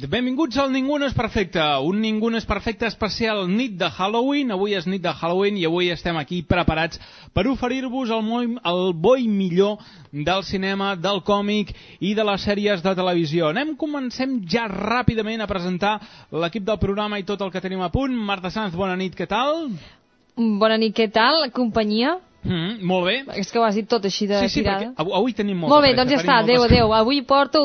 Nit. Benvinguts al Ningú no és perfecte. Un Ningú no és perfecte especial nit de Halloween. Avui és nit de Halloween i avui estem aquí preparats per oferir-vos el, el boi millor del cinema, del còmic i de les sèries de televisió. Anem, comencem ja ràpidament a presentar l'equip del programa i tot el que tenim a punt. Marta Sanz, bona nit, què tal? Bona nit, què tal? Companyia? Mm, molt bé. És que ho has dit tot així de Sí, sí, tirada. perquè avui, avui tenim molta Molt bé, doncs ja està, coses. adeu. Avui porto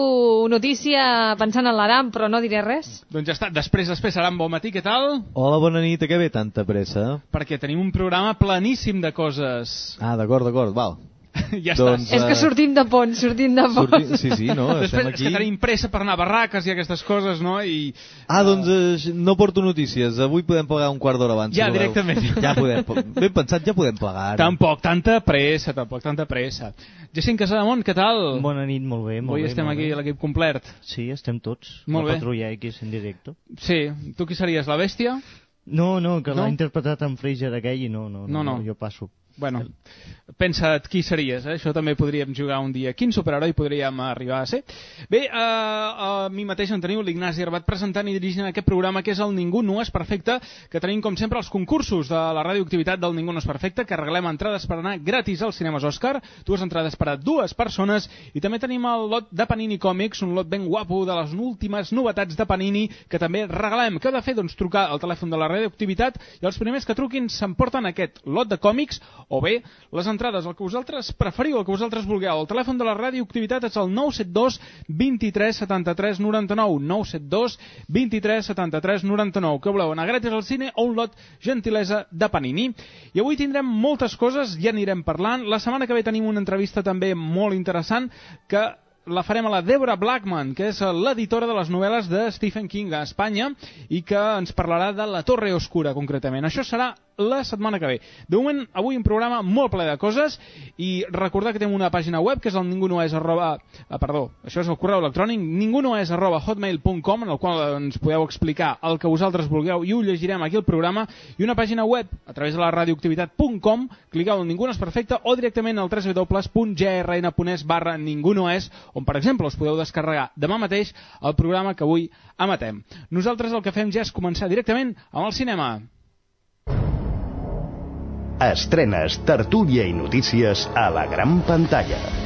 notícia pensant en l'Aram, però no diré res. Doncs ja està, després, després serà un bon matí, què tal? Hola, bona nit, a què ve tanta pressa? Perquè tenim un programa planíssim de coses. Ah, d'acord, d'acord, val. ja Doncs, està. És que eh, sortim de pont, sortim de pont. Sortim, sí, sí, no? Després Estem és que aquí. tenim pressa per anar a barraques i aquestes coses, no? I... Ah, doncs eh, no porto notícies. Avui podem pagar un quart d'hora abans. Ja, si directament. Ja podem. Ben pensat, ja podem pagar. ara. Tampoc tanta pressa, tampoc tanta pressa. Jacint Casademont, què tal? Bona nit, molt bé, molt Avui bé. estem molt aquí bé. l'equip complet. Sí, estem tots. Molt la bé. patrulla X en directe. Sí, tu qui series, la bèstia? No, no, que No? l'ha interpretat en Fraser aquell i no, no, No, no. jo passo. Bueno, pensa't qui series, eh? això també podríem jugar un dia. Quin superheroi podríem arribar a ser? Bé, eh, a mi mateix en teniu l'Ignasi Arbat presentant i dirigint aquest programa que és el Ningú no és perfecte, que tenim com sempre els concursos de la radioactivitat del Ningú no és perfecte, que regalem entrades per anar gratis als cinemes Òscar, dues entrades per a dues persones, i també tenim el lot de Panini Còmics, un lot ben guapo de les últimes novetats de Panini, que també regalem. Què heu de fer? Doncs trucar al telèfon de la radioactivitat i els primers que truquin s'emporten aquest lot de còmics o bé les entrades, el que vosaltres preferiu, el que vosaltres vulgueu. El telèfon de la radioactivitat és el 972 23 73 99 972 23 73 99 que voleu anar gratis al cine o un lot gentilesa de Panini. I avui tindrem moltes coses, ja anirem parlant. La setmana que ve tenim una entrevista també molt interessant que la farem a la Deborah Blackman, que és l'editora de les novel·les de Stephen King a Espanya i que ens parlarà de La Torre Oscura, concretament. Això serà la setmana que ve. De moment, avui un programa molt ple de coses i recordar que tenim una pàgina web que és el ningunoes arroba... Ah, perdó, això és el correu electrònic ningunoes arroba hotmail.com en el qual ens podeu explicar el que vosaltres vulgueu i ho llegirem aquí al programa i una pàgina web a través de la radioactivitat.com cliqueu en Ningú no és perfecte o directament al www.grn.es barra Ningú no és on per exemple us podeu descarregar demà mateix el programa que avui emetem. Nosaltres el que fem ja és començar directament amb el cinema. Estrenes, tertúlia i notícies a la gran pantalla.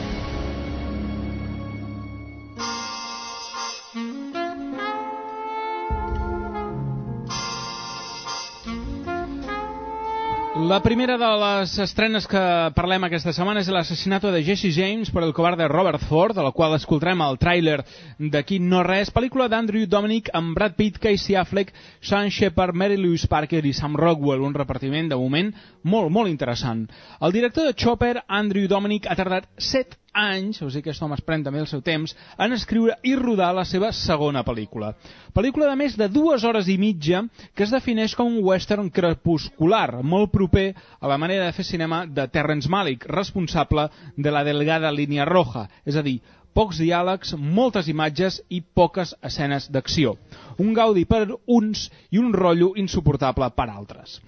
La primera de les estrenes que parlem aquesta setmana és l'assassinat de Jesse James per el covarde Robert Ford, de la qual escoltarem el tràiler d'aquí no res, pel·lícula d'Andrew Dominic amb Brad Pitt, Casey Affleck, Sean Shepard, Mary Louise Parker i Sam Rockwell, un repartiment de moment molt, molt interessant. El director de Chopper, Andrew Dominic, ha tardat 7 anys, o sigui que aquest home es pren també el seu temps, en escriure i rodar la seva segona pel·lícula. Pel·lícula de més de dues hores i mitja que es defineix com un western crepuscular, molt proper a la manera de fer cinema de Terrence Malick, responsable de la delgada línia roja, és a dir, pocs diàlegs, moltes imatges i poques escenes d'acció. Un gaudi per uns i un rotllo insuportable per altres.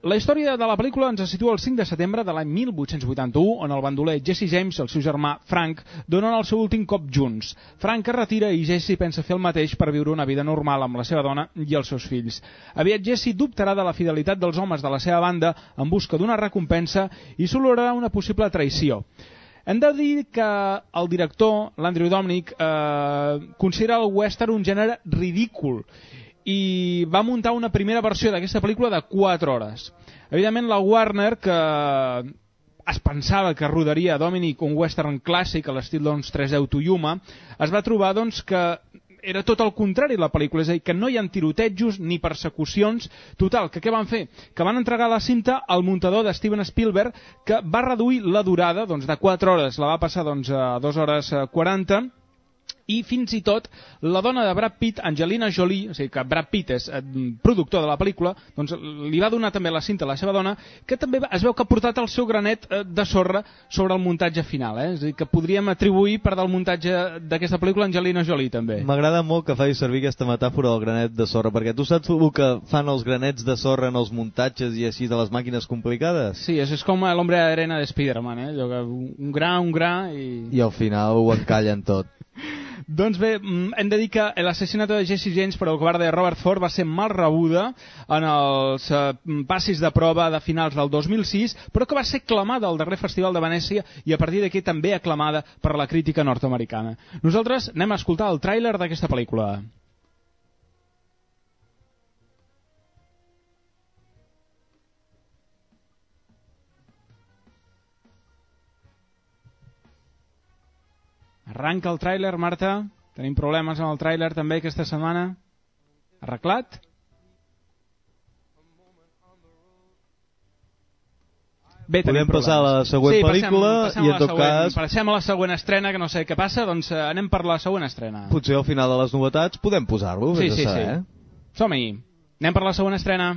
La història de la pel·lícula ens situa el 5 de setembre de l'any 1881, on el bandoler Jesse James i el seu germà Frank donen el seu últim cop junts. Frank es retira i Jesse pensa fer el mateix per viure una vida normal amb la seva dona i els seus fills. Aviat Jesse dubtarà de la fidelitat dels homes de la seva banda en busca d'una recompensa i s'olorarà una possible traïció. Hem de dir que el director, l'Andrew Dominic, eh, considera el western un gènere ridícul i va muntar una primera versió d'aquesta pel·lícula de 4 hores. Evidentment la Warner, que es pensava que rodaria Dominic un western clàssic a l'estil doncs 310 to Yuma, es va trobar doncs que era tot el contrari la pel·lícula, és a dir, que no hi ha tirotejos ni persecucions, total, que què van fer? Que van entregar la cinta al muntador de Steven Spielberg, que va reduir la durada doncs, de 4 hores, la va passar doncs, a 2 hores eh, 40, i fins i tot la dona de Brad Pitt, Angelina Jolie, o sigui que Brad Pitt és eh, productor de la pel·lícula, doncs li va donar també la cinta a la seva dona, que també es veu que ha portat el seu granet eh, de sorra sobre el muntatge final, eh? és a dir, que podríem atribuir part del muntatge d'aquesta pel·lícula a Angelina Jolie també. M'agrada molt que facis servir aquesta metàfora del granet de sorra, perquè tu saps el que fan els granets de sorra en els muntatges i així de les màquines complicades? Sí, és, és com l'ombre d'arena de Spider-Man, eh? Allò que un gra, un gra i... I al final ho encallen tot. Doncs bé, mm, hem de dir que l'assassinat de Jesse James per el covarde de Robert Ford va ser mal rebuda en els eh, passis de prova de finals del 2006, però que va ser aclamada al darrer Festival de Venècia i a partir d'aquí també aclamada per la crítica nord-americana. Nosaltres anem a escoltar el tràiler d'aquesta pel·lícula. Arranca el tràiler, Marta. Tenim problemes amb el tràiler també aquesta setmana. Arreglat? Bé, Podem passar a la següent sí, pel·lícula passem, passem i en tot següent, cas- Passem a la següent estrena, que no sé què passa, doncs eh, anem per la següent estrena. Potser al final de les novetats podem posar-lo, Sí, a sí, saber, sí. eh? Som-hi. Anem per la següent estrena.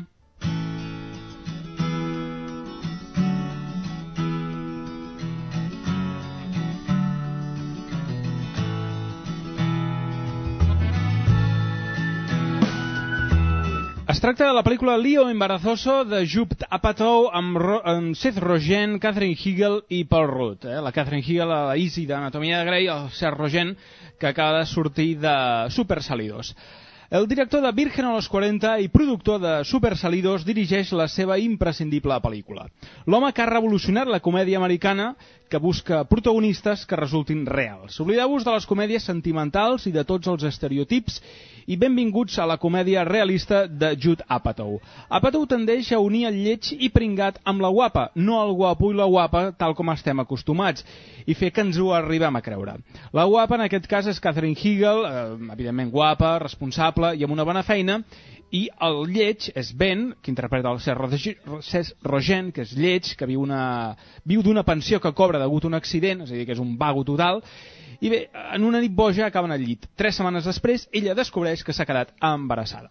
Tracta de la pel·lícula Leo Embarazoso de Jupp Apatow amb, Ro amb Seth Rogen, Catherine Hegel i Paul Rudd. Eh? La Catherine Hegel, la Easy d'Anatomia de Grey, el Seth Rogen, que acaba de sortir de Super Salidos. El director de Virgen a los 40 i productor de Super Salidos dirigeix la seva imprescindible pel·lícula. L'home que ha revolucionat la comèdia americana que busca protagonistes que resultin reals. Oblideu-vos de les comèdies sentimentals i de tots els estereotips i benvinguts a la comèdia realista de Judd Apatow. Apatow tendeix a unir el lleig i pringat amb la guapa, no el guapo i la guapa tal com estem acostumats, i fer que ens ho arribem a creure. La guapa en aquest cas és Catherine Hegel, eh, evidentment guapa, responsable i amb una bona feina, i el lleig és Ben, que interpreta el Seth Roge- Seth Rogen, que és lleig, que viu una- viu d'una pensió que cobra degut a un accident, és a dir, que és un vago total, i bé, en una nit boja acaben al llit. Tres setmanes després, ella descobreix que s'ha quedat embarassada.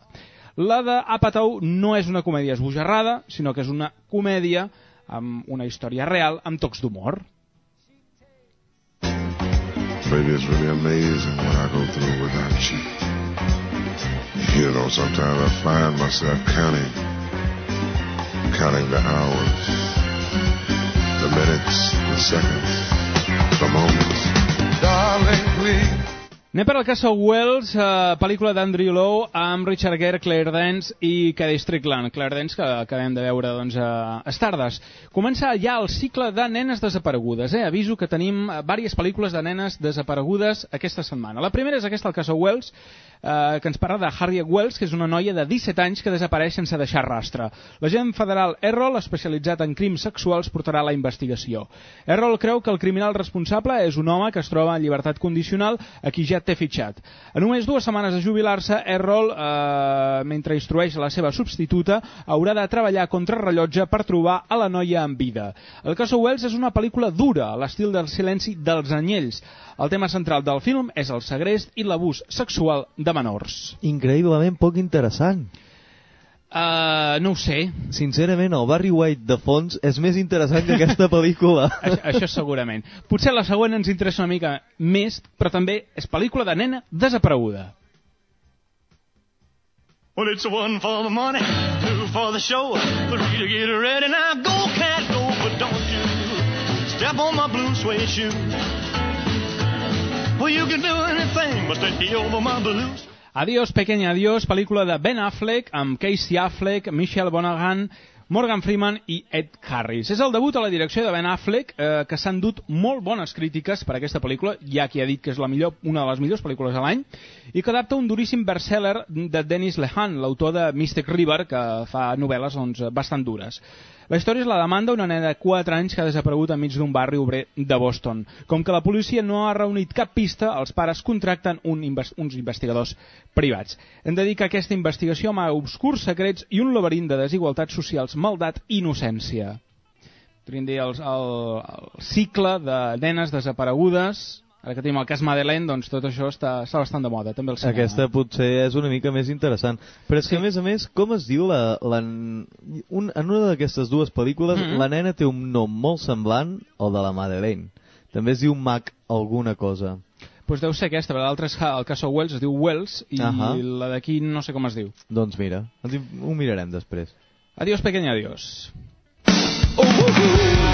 La de Apatow no és una comèdia esbojarrada, sinó que és una comèdia amb una història real amb tocs d'humor. Baby, it's really amazing what I go through without you. You know, sometimes I find myself counting, counting the hours, the minutes, the seconds, the moments. Darling, please. Anem per al Castle Wells, eh, pel·lícula d'Andrew Lowe amb Richard Gere, Claire Dance i Cady Strickland. Claire Dance que acabem de veure doncs, a Stardust. Comença ja el cicle de nenes desaparegudes. Eh? Aviso que tenim eh, diverses pel·lícules de nenes desaparegudes aquesta setmana. La primera és aquesta, el Castle Wells, eh, que ens parla de Harriet Wells, que és una noia de 17 anys que desapareix sense deixar rastre. L'agent federal Errol, especialitzat en crims sexuals, portarà la investigació. Errol creu que el criminal responsable és un home que es troba en llibertat condicional a qui ja té fitxat. A només dues setmanes de jubilar-se, Errol, eh, mentre instrueix la seva substituta, haurà de treballar contra rellotge per trobar a la noia en vida. El cas Wells és una pel·lícula dura, a l'estil del silenci dels anyells. El tema central del film és el segrest i l'abús sexual de menors. Increïblement poc interessant. Uh, no ho sé, Sincerament, el Barry White de fons és més interessant que aquesta pel·lícula. això, això segurament. Potser la següent ens interessa una mica més, però també és pel·lícula de nena desapareguda. Well, it's one for the money, two for the show, three to get ready. Now go, cat, go, but don't you step on my blue suede shoe. You can do anything but stay over my blue Adiós, pequeña adiós, pel·lícula de Ben Affleck, amb Casey Affleck, Michelle Monaghan, Morgan Freeman i Ed Harris. És el debut a la direcció de Ben Affleck, eh, que s'han dut molt bones crítiques per aquesta pel·lícula, ja qui ha dit que és la millor, una de les millors pel·lícules de l'any, i que adapta un duríssim bestseller de Dennis Lehan, l'autor de Mystic River, que fa novel·les doncs, bastant dures. La història és la demanda d'una nena de 4 anys que ha desaparegut enmig d'un barri obrer de Boston. Com que la policia no ha reunit cap pista, els pares contracten un invest uns investigadors privats. Hem de dir que aquesta investigació amaga obscurs secrets i un laberint de desigualtats socials, maldat i innocència. Podríem dir el, el, el cicle de nenes desaparegudes ara que tenim el cas Madeleine, doncs tot això està, està bastant de moda, també el cinema. Aquesta potser és una mica més interessant. Però és sí. que, a més a més, com es diu la... la un, en una d'aquestes dues pel·lícules, mm -hmm. la nena té un nom molt semblant al de la Madeleine. També es diu Mac alguna cosa. Pues deu ser aquesta, però l'altra és el cas Wells, es diu Wells, i uh -huh. la d'aquí no sé com es diu. Doncs mira, ho mirarem després. Adiós, pequeña, adiós. Uh, uh,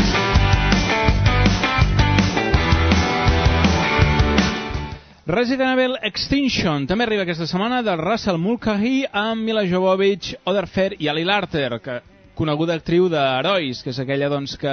Resident Evil Extinction. També arriba aquesta setmana del Russell Mulcahy amb Mila Jovovich, Oder Fair i Ali Larter, que, coneguda actriu d'Herois, que és aquella doncs, que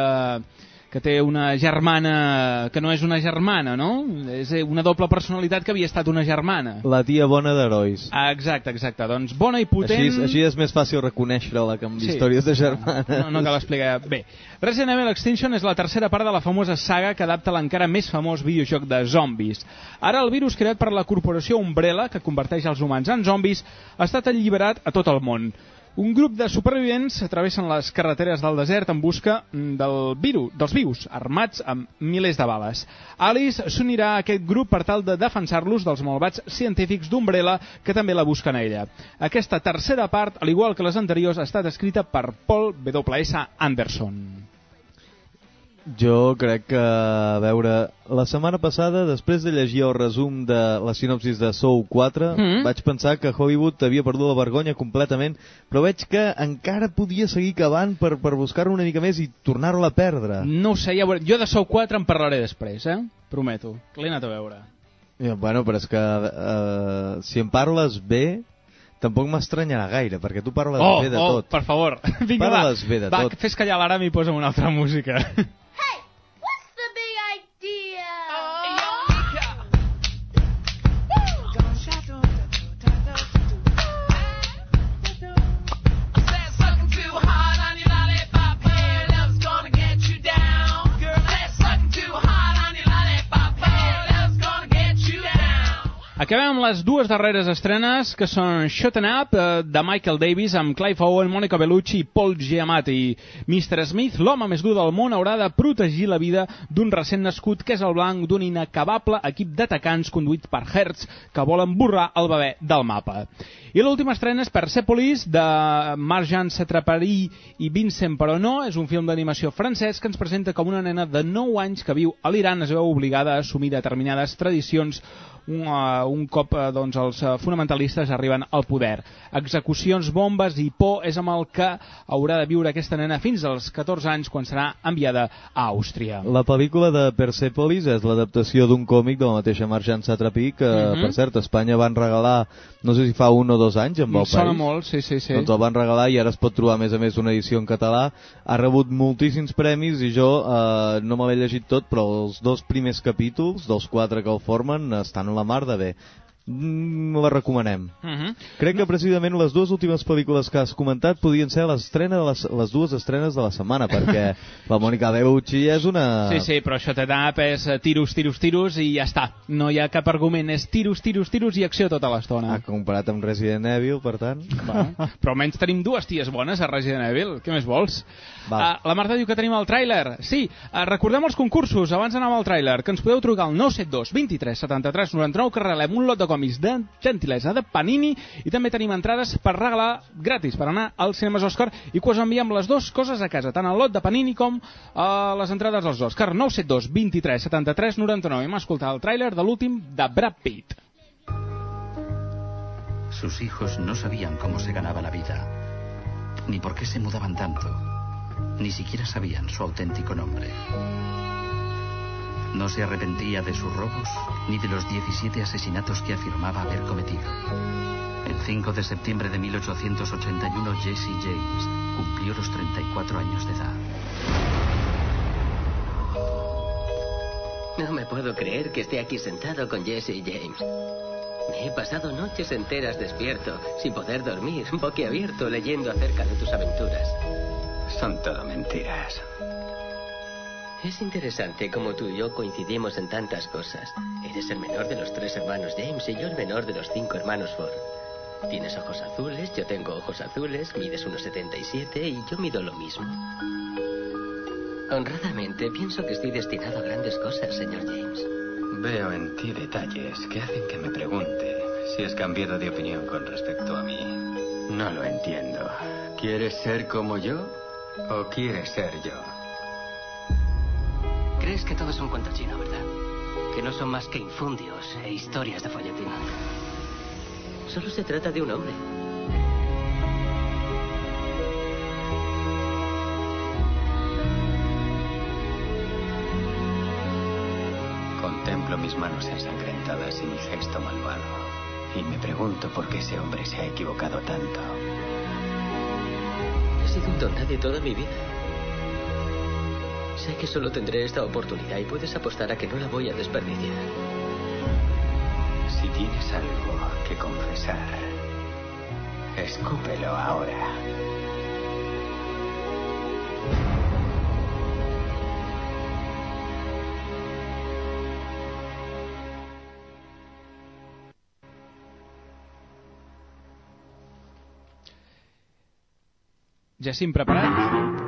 que té una germana que no és una germana, no? És una doble personalitat que havia estat una germana. La tia bona d'herois. Ah, exacte, exacte. Doncs bona i potent... Així, així és més fàcil reconèixer-la que amb sí. històries de germana. No, no cal explicar. Bé, Resident Evil Extinction és la tercera part de la famosa saga que adapta l'encara més famós videojoc de zombis. Ara el virus creat per la corporació Umbrella, que converteix els humans en zombis, ha estat alliberat a tot el món. Un grup de supervivents travessen les carreteres del desert en busca del virus, dels vius, armats amb milers de bales. Alice s'unirà a aquest grup per tal de defensar-los dels malvats científics d'Umbrella que també la busquen a ella. Aquesta tercera part, al igual que les anteriors, ha estat escrita per Paul W.S. Anderson. Jo crec que, a veure, la setmana passada, després de llegir el resum de la sinopsis de Sou 4, mm -hmm. vaig pensar que Hollywood havia perdut la vergonya completament, però veig que encara podia seguir cavant per, per buscar-ho una mica més i tornar-la a perdre. No ho sé, ja veure. jo de Sou 4 en parlaré després, eh? Prometo, l'he anat a veure. Ja, bueno, però és que uh, si em parles bé, tampoc m'estranyarà gaire, perquè tu parles oh, bé de oh, tot. per favor. Vinga, parles va, bé de va, tot. fes callar l'Aram i posa una altra música. Acabem amb les dues darreres estrenes, que són Shut Up, eh, de Michael Davis, amb Clive Owen, Monica Bellucci i Paul Giamatti. Mr. Smith, l'home més dur del món, haurà de protegir la vida d'un recent nascut que és el blanc d'un inacabable equip d'atacants conduïts per Hertz que volen borrar el bebè del mapa. I l'última estrena és Persepolis, de Marjan Satraparí i Vincent Peronó. És un film d'animació francès que ens presenta com una nena de 9 anys que viu a l'Iran es veu obligada a assumir determinades tradicions un cop uh, doncs, els uh, fonamentalistes arriben al poder. Execucions, bombes i por és amb el que haurà de viure aquesta nena fins als 14 anys quan serà enviada a Àustria. La pel·lícula de Persepolis és l'adaptació d'un còmic de la mateixa Marjan Satrapi que, uh Mhm. -huh. per cert, a Espanya van regalar, no sé si fa un o dos anys, amb el Sona país. molt, sí, sí, sí. Doncs el van regalar i ara es pot trobar a més a més una edició en català. Ha rebut moltíssims premis i jo eh, no me l'he llegit tot, però els dos primers capítols, dels quatre que el formen, estan la mar de bé. Mm, la recomanem. Uh -huh. Crec que precisament les dues últimes pel·lícules que has comentat podien ser l'estrena de les, les dues estrenes de la setmana, perquè la Mònica Bellucci és una... Sí, sí, però Shut It Up és tiros, tiros, tiros i ja està. No hi ha cap argument, és tiros, tiros, tiros i acció tota l'estona. Ha comparat amb Resident Evil, per tant... Bueno, però almenys tenim dues ties bones a Resident Evil. Què més vols? Val. Uh, la Marta diu que tenim el tràiler. Sí, uh, recordem els concursos abans d'anar amb el tràiler, que ens podeu trucar al 972 23 73 99 que regalem un lot de còmics de gentilesa de Panini i també tenim entrades per regalar gratis per anar als cinemes Òscar i que us enviem les dues coses a casa, tant el lot de Panini com uh, les entrades als Òscar. 972 23 73 99. Hem escoltat el tràiler de l'últim de Brad Pitt. Sus hijos no sabían cómo se ganaba la vida, ni por qué se mudaban tanto, ni siquiera sabían su auténtico nombre. No se arrepentía de sus robos ni de los 17 asesinatos que afirmaba haber cometido. El 5 de septiembre de 1881 Jesse James cumplió los 31 cuatro años de edad. No me puedo creer que esté aquí sentado con Jesse y James. Me he pasado noches enteras despierto, sin poder dormir, boquiabierto, leyendo acerca de tus aventuras. Son todo mentiras. Es interesante cómo tú y yo coincidimos en tantas cosas. Eres el menor de los tres hermanos James y yo el menor de los cinco hermanos Ford. Tienes ojos azules, yo tengo ojos azules, mides 1,77 y yo mido lo mismo. Honradamente, pienso que estoy destinado a grandes cosas, señor James. Veo en ti detalles que hacen que me pregunte si has cambiado de opinión con respecto a mí. No lo entiendo. ¿Quieres ser como yo o quieres ser yo? Crees que todo es un cuento chino, ¿verdad? Que no son más que infundios e historias de folletín. Solo se trata de un hombre. Contemplo mis manos ensangrentadas y mi gesto malvado. Y me pregunto por qué ese hombre se ha equivocado tanto. He sido un nadie toda mi vida. Sé que solo tendré esta oportunidad y puedes apostar a que no la voy a desperdiciar. Si tienes algo que confesar, escúpelo ahora. Jacint, preparat?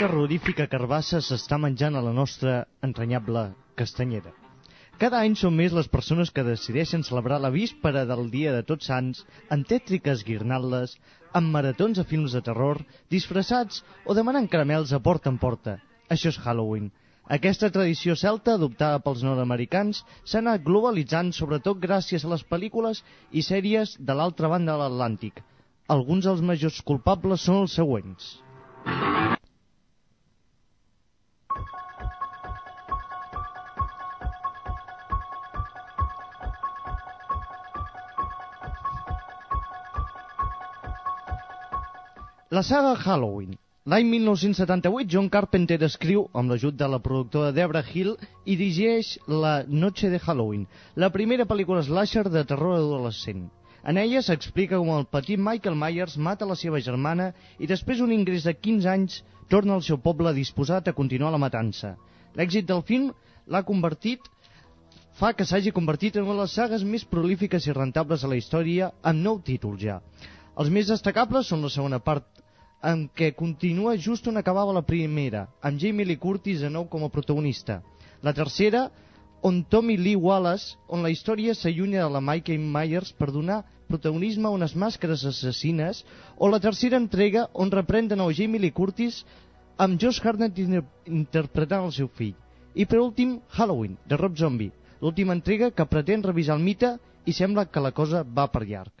Terrorífica carbassa s'està menjant a la nostra entranyable castanyera. Cada any són més les persones que decideixen celebrar la víspera del Dia de Tots Sants amb tètriques guirnaldes, amb maratons a films de terror, disfressats o demanant caramels a porta en porta. Això és Halloween. Aquesta tradició celta, adoptada pels nord-americans, s'ha anat globalitzant sobretot gràcies a les pel·lícules i sèries de l'altra banda de l'Atlàntic. Alguns dels majors culpables són els següents. La saga Halloween. L'any 1978, John Carpenter escriu, amb l'ajut de la productora Debra Hill, i dirigeix La Noche de Halloween, la primera pel·lícula slasher de terror adolescent. En ella s'explica com el petit Michael Myers mata la seva germana i després d'un ingrés de 15 anys torna al seu poble disposat a continuar la matança. L'èxit del film l'ha convertit fa que s'hagi convertit en una de les sagues més prolífiques i rentables de la història amb nou títols ja. Els més destacables són la segona part en què continua just on acabava la primera, amb Jamie Lee Curtis de nou com a protagonista. La tercera, on Tommy Lee Wallace, on la història s'allunya de la Michael Myers per donar protagonisme a unes màscares assassines, o la tercera entrega on reprèn de nou Jamie Lee Curtis amb Josh Hartnett inter interpretant el seu fill. I per últim, Halloween, de Rob Zombie, l'última entrega que pretén revisar el mite i sembla que la cosa va per llarg.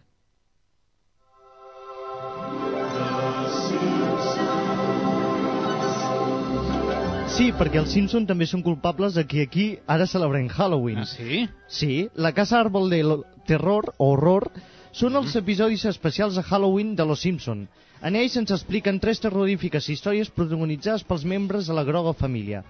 Sí, perquè els Simpson també són culpables de que aquí ara celebrem Halloween. Ah, sí? Sí, la Casa Árbol de Terror o Horror són els episodis especials de Halloween de Los Simpson. En ells ens expliquen tres terrorífiques històries protagonitzades pels membres de la groga família.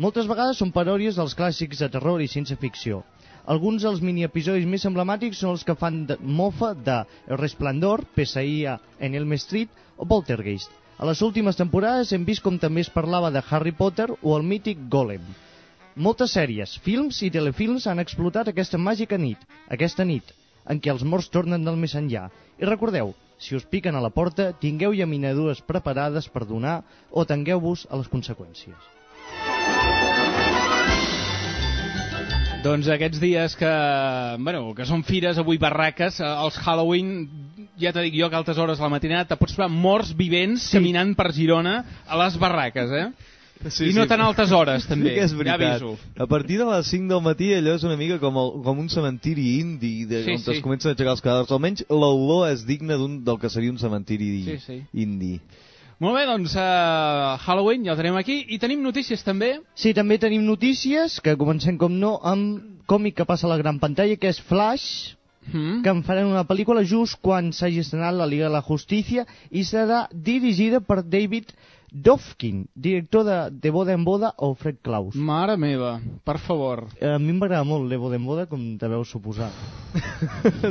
Moltes vegades són paròdies dels clàssics de terror i ciència ficció. Alguns dels mini-episodis més emblemàtics són els que fan de mofa de El Resplendor, Pesadilla en Elm Street o Poltergeist. A les últimes temporades hem vist com també es parlava de Harry Potter o el mític Golem. Moltes sèries, films i telefilms han explotat aquesta màgica nit, aquesta nit, en què els morts tornen del més enllà. I recordeu, si us piquen a la porta, tingueu llaminadures preparades per donar o tangueu-vos a les conseqüències. Doncs aquests dies que, bueno, que són fires, avui barraques, eh, els Halloween, ja t'ho dic jo que a altes hores de la matinada te pots trobar morts vivents sí. caminant per Girona a les barraques, eh? Sí, I no sí. tan altes hores, també. Sí que és ja aviso. A partir de les 5 del matí allò és una mica com, el, com un cementiri indi, de, Sí, on sí. es comencen a aixecar els cadàvers. Almenys l'olor és digna d'un del que seria un cementiri Sí, sí. indi. Molt bé, doncs uh, Halloween ja el tenim aquí i tenim notícies també. Sí, també tenim notícies, que comencem com no amb còmic que passa a la gran pantalla, que és Flash, Mm. que en faran una pel·lícula just quan s'hagi estrenat la Liga de la Justícia i serà dirigida per David Dovkin, director de De Boda en Boda o Fred Claus. Mare meva, per favor. A mi m'agrada molt De Boda en Boda, com deveu suposar.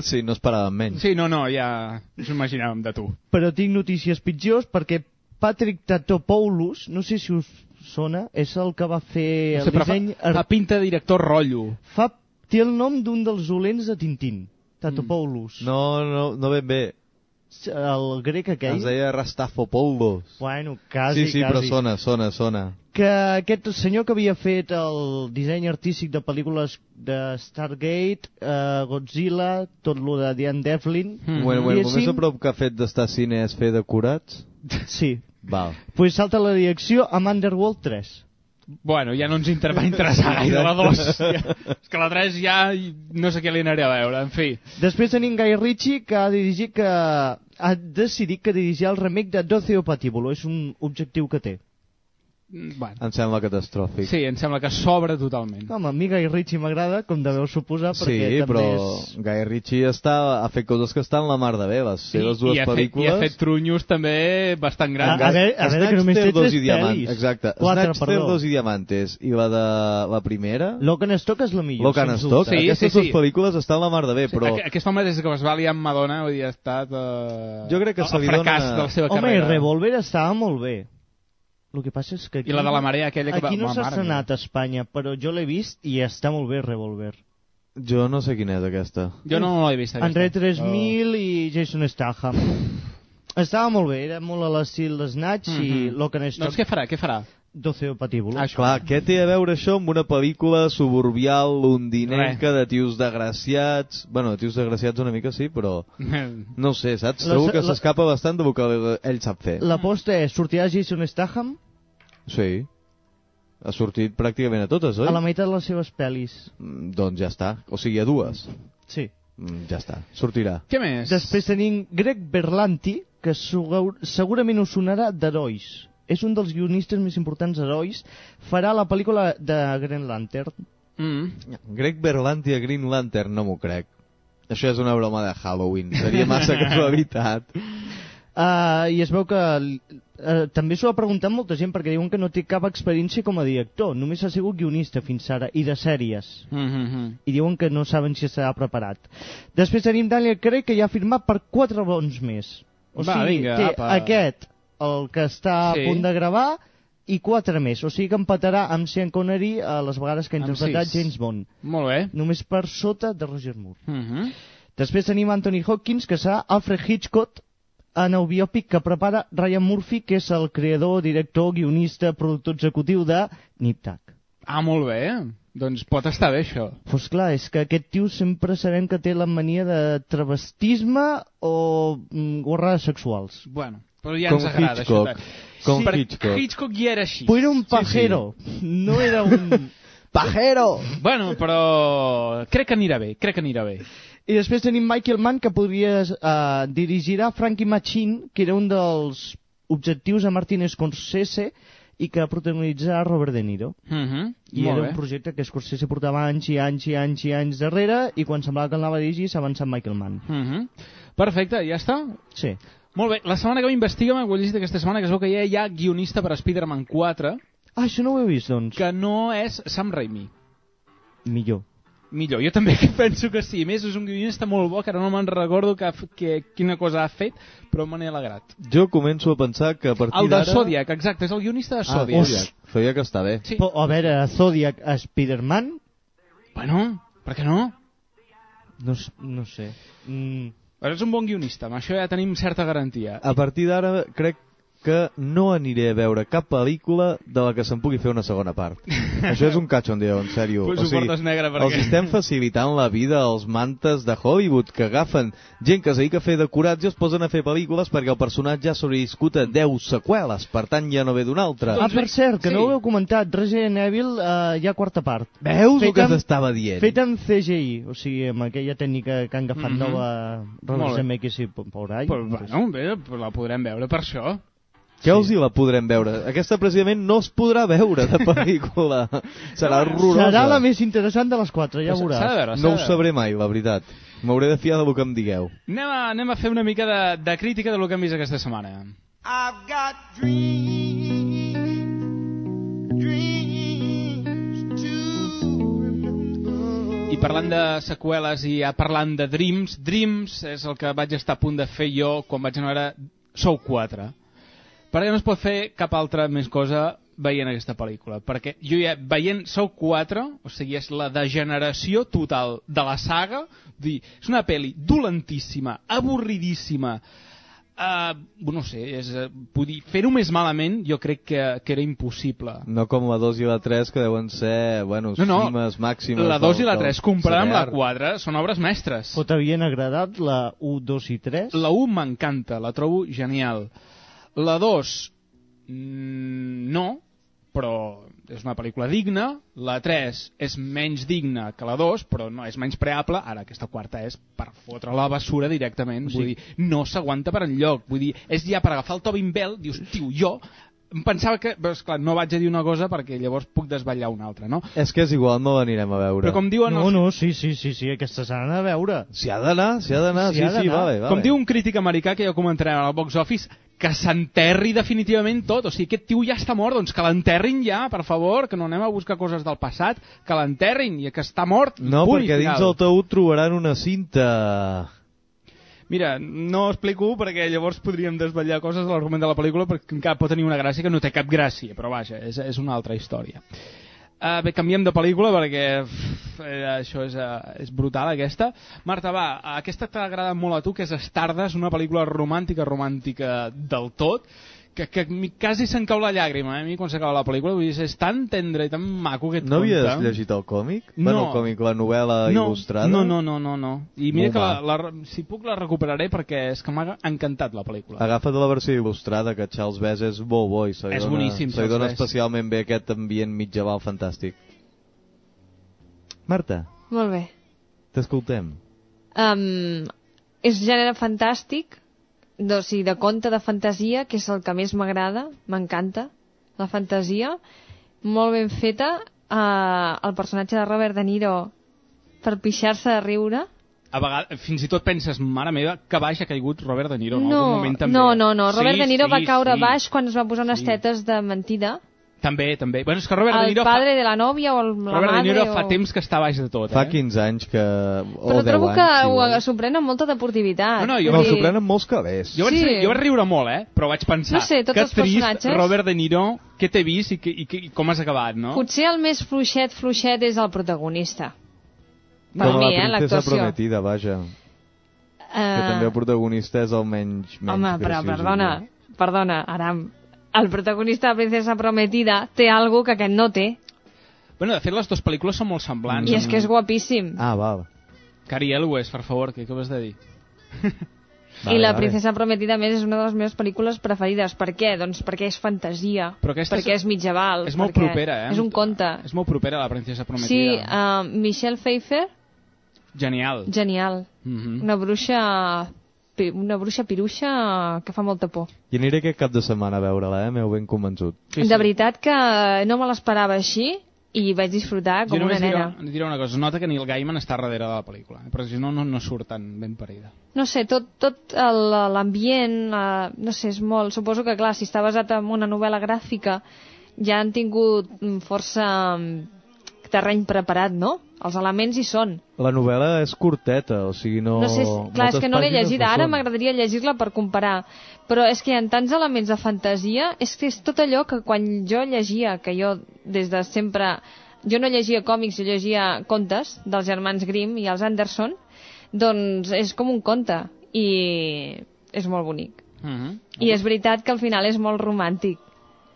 sí, no esperàvem menys. Sí, no, no, ja ens imaginàvem de tu. Però tinc notícies pitjors perquè Patrick Tatopoulos, no sé si us sona, és el que va fer No sé, el però fa, disseny... fa pinta de director rotllo. fa, té el nom d'un dels dolents de Tintín, Tatopoulos. No, no, no ben bé. El grec aquell... Es deia Rastafopoulos. Bueno, quasi, sí, sí, quasi. però sona, sona, sona. que aquest senyor que havia fet el disseny artístic de pel·lícules de Stargate, uh, Godzilla, tot lo de Diane Devlin... Mm. Bueno, bueno, el més a prop que ha fet d'estar cine és fer decorats? Sí. Val. Pues salta la direcció amb Underworld 3. Bueno, ja no ens inter va interessar gaire la 2. Ja, és que la 3 ja no sé què li aniré a veure, en fi. Després tenim Guy Ritchie, que ha dirigit que ha decidit que dirigirà el remake de Doce o Patíbulo. És un objectiu que té. Mm, Bueno. Em sembla catastròfic. Sí, em sembla que sobra totalment. Home, a mi Guy Ritchie m'agrada, com deveu suposar, Sí, perquè també però és... Guy Ritchie està, ha fet coses que estan la mar de bé. Les seves dues I, ha fet, I pel·lícules... ha fet trunyos també bastant grans. A veure, a veure que només té tres i diamant, pel·lis. exacte. Quatre, Snatch, perdó. dos i diamantes. I la de la primera... Lock and Stock és la millor. Sens Stock. Sí, Aquestes sí, dues sí. pel·lícules estan la mar de bé, però... Aqu- Aquest home des que es va liar amb Madonna vull dir, ha estat eh, Jo crec que el, se li el fracàs dona- de la seva Home, i carrera. Revolver estava molt bé. El que passa és que aquí... I la de la marea aquella que va- Aquí no Ma s'ha estrenat a Espanya, però jo l'he vist i està molt bé Revolver. Jo no sé quina és aquesta. Jo no l'he vist. aquesta. André 3000 i Jason Statham. Estava molt bé, era molt a l'estil de Snatch i Mhm. Lock and Stock Doncs què farà, què farà? 12 patíbulo. Això. Clar, què té a veure això amb una pel·lícula suburbial, londinenca, de tios desgraciats... Bueno, de tios desgraciats una mica sí, però... No ho sé, saps? La- Trobo que la- s'escapa bastant del que ell sap fer. L'aposta és, sortirà Jason Statham Sí. Ha sortit pràcticament a totes, oi? a la meitat de les seves pel·lis. Mm, Doncs ja està. O sigui, a dues. Sí. Mm, Ja està. Sortirà. Què més? Després tenim Greg Berlanti, que segur- segurament us sonarà d'Herois. És un dels guionistes més importants d'Herois. Farà la pel·lícula de Green Lantern. Mm. Greg Berlanti a Green Lantern, no m'ho crec. Això és una broma de Halloween. Seria massa casualitat. Uh, I es veu que uh, també s'ho ha preguntat molta gent perquè diuen que no té cap experiència com a director. Només ha sigut guionista fins ara i de sèries. Mm -hmm. I diuen que no saben si estarà preparat. Després tenim Daniel Craig, que ja ha firmat per 4 bons més. O Va, sigui, vinga, té apa. aquest, el que està Sí. a punt de gravar, i 4 més. O sigui que empatarà amb Sean Connery a les vegades que ha interpretat. James Bond. Molt bé. Només per sota de Roger Moore. Mm -hmm. Després tenim Anthony Hopkins, que serà Alfred Hitchcock en el biòpic que prepara Ryan Murphy, que és el creador, director, guionista, productor executiu de Nip Tuck. Ah, molt bé. Doncs pot estar bé, això. Pues clar, és que aquest tio sempre sabem que té la mania de travestisme o mm, guarrades sexuals. Bueno, però ja Com ens agrada, Hitchcock. això. Com Perquè Hitchcock. Hitchcock ja era així. Però era un pajero, no era un... Pajero! Bueno, però crec que anirà bé, crec que anirà bé. I després tenim Michael Mann, que podria uh, dirigirà Frankie Machine, que era un dels objectius de Martin Scorsese i que protagonitzarà Robert De Niro. Mm -hmm. I molt era bé. un projecte que Scorsese portava anys i anys i anys i anys darrere i quan semblava que anava a dirigir s'ha avançat Michael Mann. Mm -hmm. Perfecte, ja està? Sí. Molt bé, la setmana que ve investiga'm, ho he llegit aquesta setmana, que es veu que ja hi ha guionista per a Spider-Man 4, Ah, això no ho he vist, doncs. que no és Sam Raimi. Millor. Millor, jo també penso que sí. A més, és un guionista molt bo, que ara no me'n recordo que, que, quina cosa ha fet, però me n'he alegrat. Jo començo a pensar que a partir El de d'ara... Zodiac, exacte, és el guionista de Ah, Zodiac. os- Zodiac que està bé. Sí. Però, a veure, Zodiac a Spider-Man? Bueno, per què no? No, no sé. Mm, Però és un bon guionista, amb això ja tenim certa garantia. A partir d'ara crec que no aniré a veure cap pel·lícula de la que se'n pugui fer una segona part. Això és un cachondeo, en sèrio. Pues ho portes negre, perquè- Els estem facilitant la vida als mantes de Hollywood, que agafen gent que es dedica a fer decorats i es posen a fer pel·lícules perquè el personatge ha sobreviscut a 10 seqüeles, per tant ja no ve d'una altra. Ah, per cert, que sí. no ho heu comentat, Resident Evil eh, hi ha quarta part. Veus el Fet que amb- t'estava dient? Fet amb CGI, o sigui, amb aquella tècnica que han agafat Mhm. nova Molt Robert bé. Zemeckis i ahí. Però, bueno, bé, la podrem veure per això. Què us hi la podrem veure? Aquesta precisament no es podrà veure de pel·lícula. Serà horrorosa. Serà la més interessant de les quatre, ja Però veuràs. s'ha de veure, No ho sabré mai, la veritat. M'hauré de fiar del que em digueu. Anem a, anem a fer una mica de, de crítica de lo que hem vist aquesta setmana. I've got dreams, dreams to I parlant de seqüeles i ja parlant de Dreams, Dreams és el que vaig estar a punt de fer jo quan vaig anar a Sou 4. Perquè no es pot fer cap altra més cosa veient aquesta pel·lícula. Perquè jo ja, veient Sou 4, o sigui, és la degeneració total de la saga, dir, és una pel·li dolentíssima, avorridíssima, Uh, no sé, és, uh, fer-ho més malament jo crec que, que era impossible. No com la 2 i la 3, que deuen ser, bueno, No, no, cimes màximes. La 2 i la del 3, comparada amb la Sever. 4, són obres mestres. O t'havien agradat la 1, 2 i 3? La 1 m'encanta, la trobo genial. La 2, mm, no, però és una pel·lícula digna. La 3 és menys digna que la 2, però no és menys preable. Ara, aquesta quarta és per fotre la bessura directament. O Vull sigui- dir, no s'aguanta per enlloc. Vull dir, és ja per agafar el Tobin Bell, dius, tio, jo em pensava que... Però, esclar, no vaig a dir una cosa perquè llavors puc desvetllar una altra, no? És que és igual, no l'anirem a veure. Però com diuen No, els... no, sí, sí, sí, sí, aquesta s'ha d'anar a veure. S'hi ha d'anar, s'hi ha d'anar, sí, ha sí, vale, vale. Com diu un crític americà que ja comentarem al box office, que s'enterri definitivament tot. O sigui, aquest tio ja està mort, doncs que l'enterrin ja, per favor, que no anem a buscar coses del passat, que l'enterrin, i que està mort. i No, punt, perquè dins del taüt trobaran una cinta... Mira, no ho explico perquè llavors podríem desvetllar coses de l'argument de la pel·lícula perquè encara pot tenir una gràcia que no té cap gràcia, però vaja, és, és una altra història. Uh, bé, canviem de pel·lícula perquè uf, eh, això és, uh, és brutal aquesta. Marta, va, aquesta t'ha agradat molt a tu, que és Stardust, una pel·lícula romàntica, romàntica del tot, que, que mi- quasi se'n cau la llàgrima, eh, a mi, quan s'acaba la pel·lícula. Vull dir, és tan tendre i tan maco aquest No havies conte. llegit el còmic? No. Bueno, el còmic, la novel·la no, il·lustrada? No, no, no, no, no. I mira Molt que la, la, si puc la recuperaré perquè és que m'ha encantat la pel·lícula. Agafa't la versió il·lustrada, que Charles Bess és bo bo i se li És dona, boníssim, se li dona especialment bé aquest ambient mitjaval fantàstic. Marta, Molt bé. t'escoltem. Um, és gènere fantàstic, de, o sigui, de conte de fantasia, que és el que més m'agrada, m'encanta, la fantasia, molt ben feta, uh, el personatge de Robert De Niro per pixar-se de riure. A vegades, fins i tot penses, mare meva, que baix ha caigut Robert De Niro en algun No, moment també. no, no, no, Robert Sí, De Niro sí, va caure sí. baix quan es va posar unes Sí. tetes de mentida. També, també. Bueno, és que Robert De El Niro, padre de la nòvia o el, fa, la Robert De madre... Niro fa o... temps que està baix de tot, Fa eh? 15 anys que... o Però 10 trobo anys, que si ho pren amb molta deportivitat. No, no, jo- No, dir- prenen molts calés. Jo vaig, Sí. jo vaig riure molt, eh? Però vaig pensar, No sé, tots que els trist, personatges- Robert De Niro, què t'he vist i, que, i, que, i com has acabat, no? Potser el més fluixet, fluixet és el protagonista. Per Com mi, la eh, princesa l'actuació. prometida, vaja. Que Eh, també el protagonista és el menys, menys Home, però graciós, perdona, perdona, Aram. El protagonista de Princesa Prometida té algo que aquest no té. Bueno, de fet, les dues pel·lícules són molt semblants. I és que és guapíssim. Ah, val. Cari Elwes, per favor, què, vas de dir? I la Princesa Prometida, a més, és una de les meves pel·lícules preferides. Per què? Doncs perquè és fantasia, perquè és- és mitjaval, És molt propera, eh? és un conte. És molt propera la princesa Sí, prometida. uh, Michelle Pfeiffer, Genial. genial. Mhm. Una bruixa una bruixa piruixa que fa molta por. I aniré aquest cap de setmana a veure-la, eh? M'heu ben convençut. Sí, de sí. veritat que no me l'esperava així i vaig disfrutar com jo una nena. diré una cosa, nota que Neil Gaiman està darrere de la pel·lícula, eh? però si no, no, no surt tan ben parida. No sé, tot, tot l'ambient, eh, no sé, és molt... Suposo que, clar, si està basat en una novel·la gràfica, ja han tingut força mm, terreny preparat, no? Els elements hi són. La novel·la és curteta, o sigui, no... No sé, clar, és que no l'he llegida. Ara són. m'agradaria llegir-la per comparar. Però és que hi ha tants elements de fantasia, és que és tot allò que quan jo llegia, que jo des de sempre... Jo no llegia còmics, jo llegia contes dels germans Grimm i els Anderson, doncs és com un conte i és molt bonic. Mm -hmm. I és veritat que al final és molt romàntic.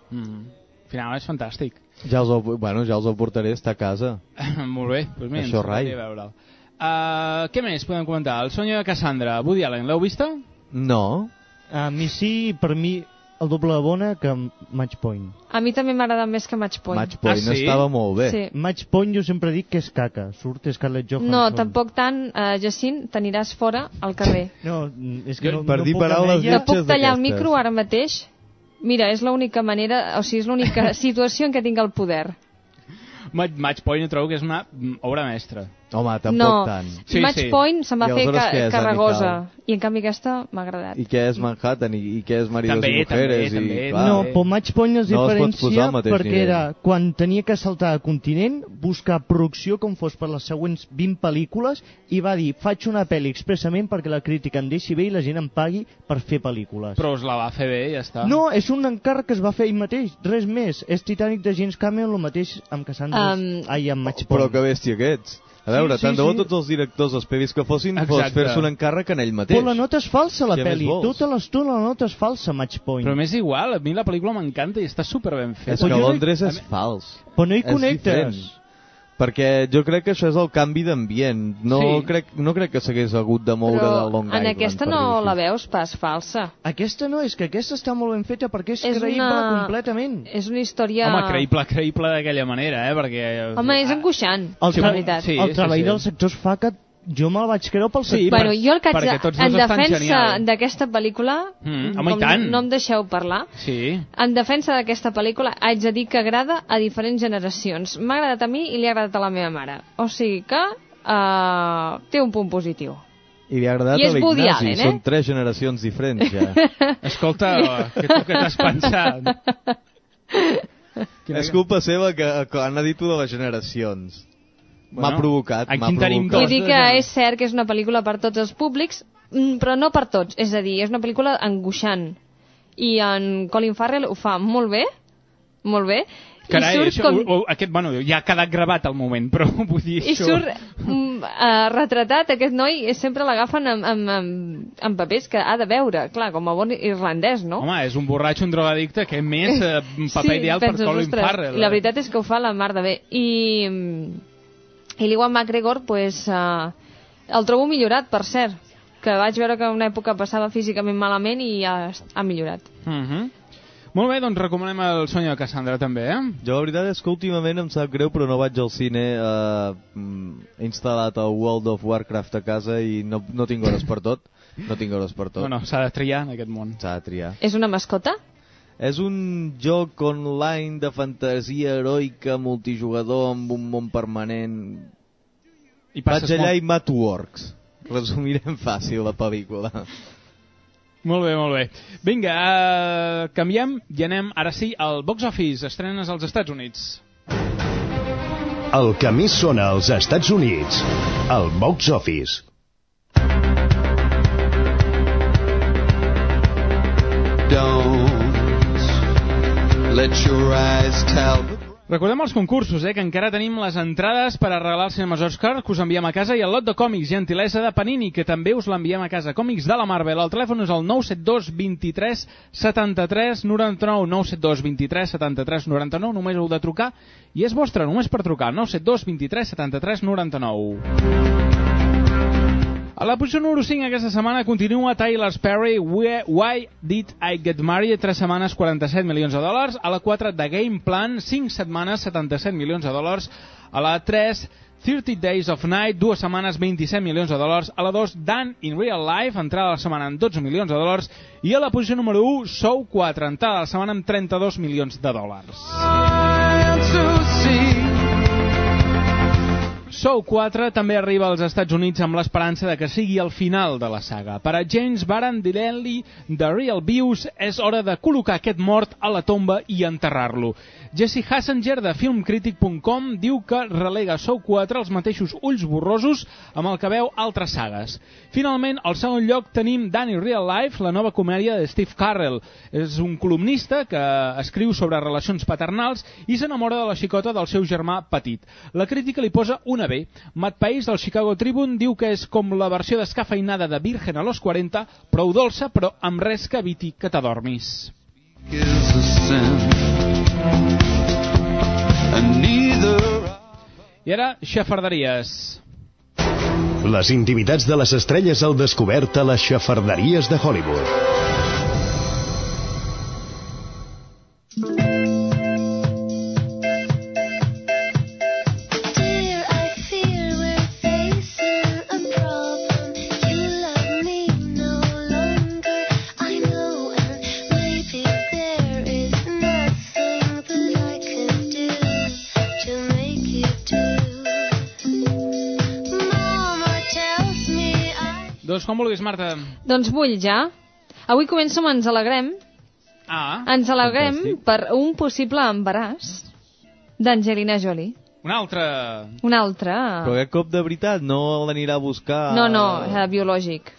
Mm -hmm. Al final és fantàstic. Ja els, el, bueno, ja els el portaré, està a casa. Molt bé, doncs mira, Això ens rai. agradaria veure'l. Uh, què més podem comentar? El sonyo de Cassandra, Woody Allen, l'heu vista? No. A mi sí, per mi, el doble de bona que Match Point. A mi també m'agrada més que Match Point. Match Point Ah, sí? estava molt bé. Sí. Match Point jo sempre dic que és caca. Surt Scarlett Johansson. No, tampoc tant, uh, Jacint, t'aniràs fora al carrer. No, és que no, per no dir puc paraules. Te puc tallar el micro ara mateix? Mira, és l'única manera, o sigui, és l'única situació en què tinc el poder. Match, Match Point jo trobo que és una obra mestra. Home, tampoc no, tant. Sí, Match sí. Point se'm va I fer ca és, carregosa. I en canvi aquesta m'ha agradat. I què és Manhattan i, i què és Maridos També, y Mujeres? també, i, també. clar, no, però Match Point es No mateix perquè nivell. era quan tenia que saltar de continent, buscar producció com fos per les següents 20 pel·lícules i va dir, faig una pel·li expressament perquè la crítica em deixi bé i la gent em pagui per fer pel·lícules. Però us la va fer bé i ja està. No, és un encàrrec que es va fer ell mateix, res més. És Titanic de James Cameron, el mateix amb Cassandra... Um, ai, amb Match Point. Però que bèstia que ets. A veure, Sí, sí, tant de bo sí. tots els directors dels pel·lis que fossin fos Exacte. fer-se un encàrrec en ell mateix. Però la nota és falsa, la Què pel·li. Tota l'estona la nota és falsa, Match Point. Però m'és igual, a mi la pel·lícula m'encanta i està super ben És feta. que Londres és fals. Però no hi connectes. diferent. Perquè jo crec que això és el canvi d'ambient. No, Sí. crec, no crec que s'hagués hagut de moure Però de Long en Island. aquesta per no la veus pas falsa. Aquesta no, és que aquesta està molt ben feta perquè és, És creïble una- completament. És una història... Home, creïble, creïble d'aquella manera, eh? Perquè... Home, és angoixant, El, sí, tra la veritat. sí, el treball sí. dels sectors fa que jo me'l vaig creure pel Sí. Bueno, jo el que haig perquè de, tots dos en defensa d'aquesta pel·lícula, Mm, home, i com tant. no em deixeu parlar, Sí. en defensa d'aquesta pel·lícula haig de dir que agrada a diferents generacions. M'ha agradat a mi i li ha agradat a la meva mare. O sigui que uh, té un punt positiu. I li ha agradat I és a l'Ignasi. Allen, eh? Són tres generacions diferents, ja. Escolta, que tu què t'has pensat? Quina- És culpa seva que, que han dit de les generacions. M'ha Bueno, provocat, aquí m'ha en tenim provocat. I dir que és cert que és una pel·lícula per tots els públics, mm, però no per tots. És a dir, és una pel·lícula angoixant. I en Colin Farrell ho fa molt bé, molt bé, Carai, i surt això, com... o, o, aquest, bueno, ja ha quedat gravat al moment, però vull dir I això... surt mm, uh, retratat, aquest noi i sempre l'agafen amb, amb, amb, amb papers que ha de veure, clar, com a bon irlandès, no? Home, és un borratxo, un drogadicte, que més eh, un paper ideal per penses, Colin ostres, Farrell. I la veritat és que ho fa la mar de bé. I, i l'Iwan McGregor, pues, uh, el trobo millorat, per cert, que vaig veure que una època passava físicament malament i ha, ha millorat. Uh -huh. Molt bé, doncs recomanem el Sonyo de Cassandra també, eh? Jo la veritat és que últimament em sap greu però no vaig al cine eh, mm, instal·lat el World of Warcraft a casa i no, no tinc hores per tot no tinc hores per tot Bueno, s'ha de triar en aquest món. s'ha de triar És una mascota? És un joc online de fantasia heroica multijugador amb un món permanent I vaig allà molt... i mato orcs resumirem fàcil la pel·lícula Molt bé, molt bé. Vinga, uh, canviem i anem ara sí al box office. Estrenes als Estats Units. El que més sona als Estats Units, el box office. Don't Recordem els concursos, eh, que encara tenim les entrades per a als cinemes Òscar, que us enviem a casa, i el lot de còmics, gentilesa de Panini, que també us l'enviem a casa. Còmics de la Marvel. El telèfon és el 972 23 73 99. 972 23 73 99. Només heu de trucar i és vostre, només per trucar. 972 23 73 99. A la posició número 5 aquesta setmana continua Tyler Perry, Why, Did I Get Married? 3 setmanes, 47 milions de dòlars. A la 4, The Game Plan, 5 setmanes, 77 milions de dòlars. A la 3, 30 Days of Night, 2 setmanes, 27 milions de dòlars. A la 2, Dan in Real Life, entrada de la setmana amb 12 milions de dòlars. I a la posició número 1, Show 4, entrada de la setmana amb 32 milions de dòlars. Show 4 també arriba als Estats Units amb l'esperança de que sigui el final de la saga. Per a James Baran Direlli de Real Views és hora de col·locar aquest mort a la tomba i enterrar-lo. Jesse Hassinger de filmcritic.com diu que relega Show 4 als mateixos ulls borrosos amb el que veu altres sagues. Finalment, al segon lloc tenim Danny Real Life, la nova comèdia de Steve Carell. És un columnista que escriu sobre relacions paternals i s'enamora de la xicota del seu germà petit. La crítica li posa una B. Matt Pace del Chicago Tribune diu que és com la versió descafeinada de Virgen a los 40, prou dolça, però amb res que eviti que t'adormis. is a sin. And neither I ara, xafarderies. Les intimitats de les estrelles al descobert a les xafarderies de Hollywood. Com vulguis, Marta. Doncs vull ja. Avui començo amb Ens alegrem. Ah, Ens alegrem fantàstic. per un possible embaràs d'Angelina Jolie. Un altre... Un altre... Però aquest cop de veritat no l'anirà a buscar... No, no, eh, biològic.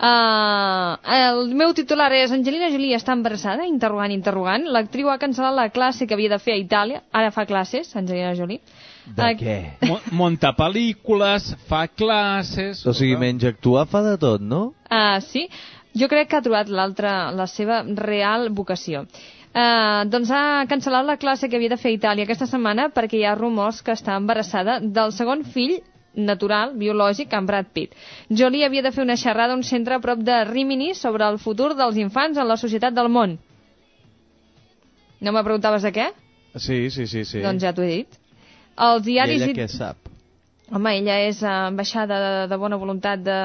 Uh, el meu titular és Angelina Jolie està embarassada? Interrogant, interrogant. L'actriu ha cancel·lat la classe que havia de fer a Itàlia. Ara fa classes, Angelina Jolie. De Ah, què? Mo- Monta pel·lícules, fa classes... O sigui, menys actuar fa de tot, no? Uh, sí, jo crec que ha trobat l'altra, la seva real vocació. Uh, doncs ha cancel·lat la classe que havia de fer a Itàlia aquesta setmana perquè hi ha rumors que està embarassada del segon fill natural, biològic, amb Brad Pitt. Jolie havia de fer una xerrada a un centre a prop de Rimini sobre el futur dels infants en la societat del món. No me preguntaves de què? Sí, sí, sí. sí. Doncs ja t'ho he dit. Els I diaris... ella què sap? Home, ella és ambaixada de, de bona voluntat de,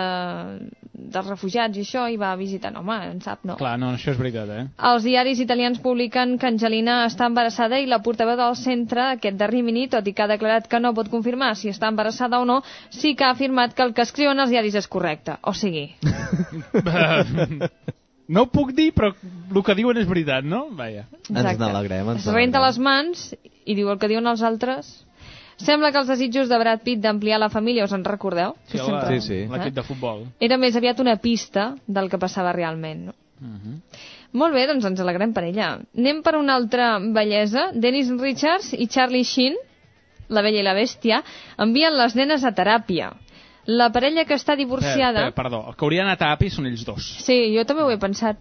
dels refugiats i això, i va visitar. No, home, en sap, no. Clar, no, això és veritat, eh? Els diaris italians publiquen que Angelina està embarassada i la portaveu del centre, aquest de Rimini, tot i que ha declarat que no pot confirmar si està embarassada o no, sí que ha afirmat que el que escriuen els diaris és correcte. O sigui, no ho puc dir, però el que diuen és veritat, no? Vaja. Ens n'alegrem, ens es renta les mans i diu el que diuen els altres. Sembla que els desitjos de Brad Pitt d'ampliar la família, us en recordeu? Sí, Que home, sempre- Sí, sí. L'equip de futbol. Era més aviat una pista del que passava realment, no? Mhm. Molt bé, doncs ens alegrem per ella. Anem per una altra bellesa. Dennis Richards i Charlie Sheen, la bella i la bèstia, envien les nenes a teràpia. La parella que està divorciada... Eh, eh, perdó, el que hauria d'anar a teràpia són ells dos. Sí, jo també ho he pensat.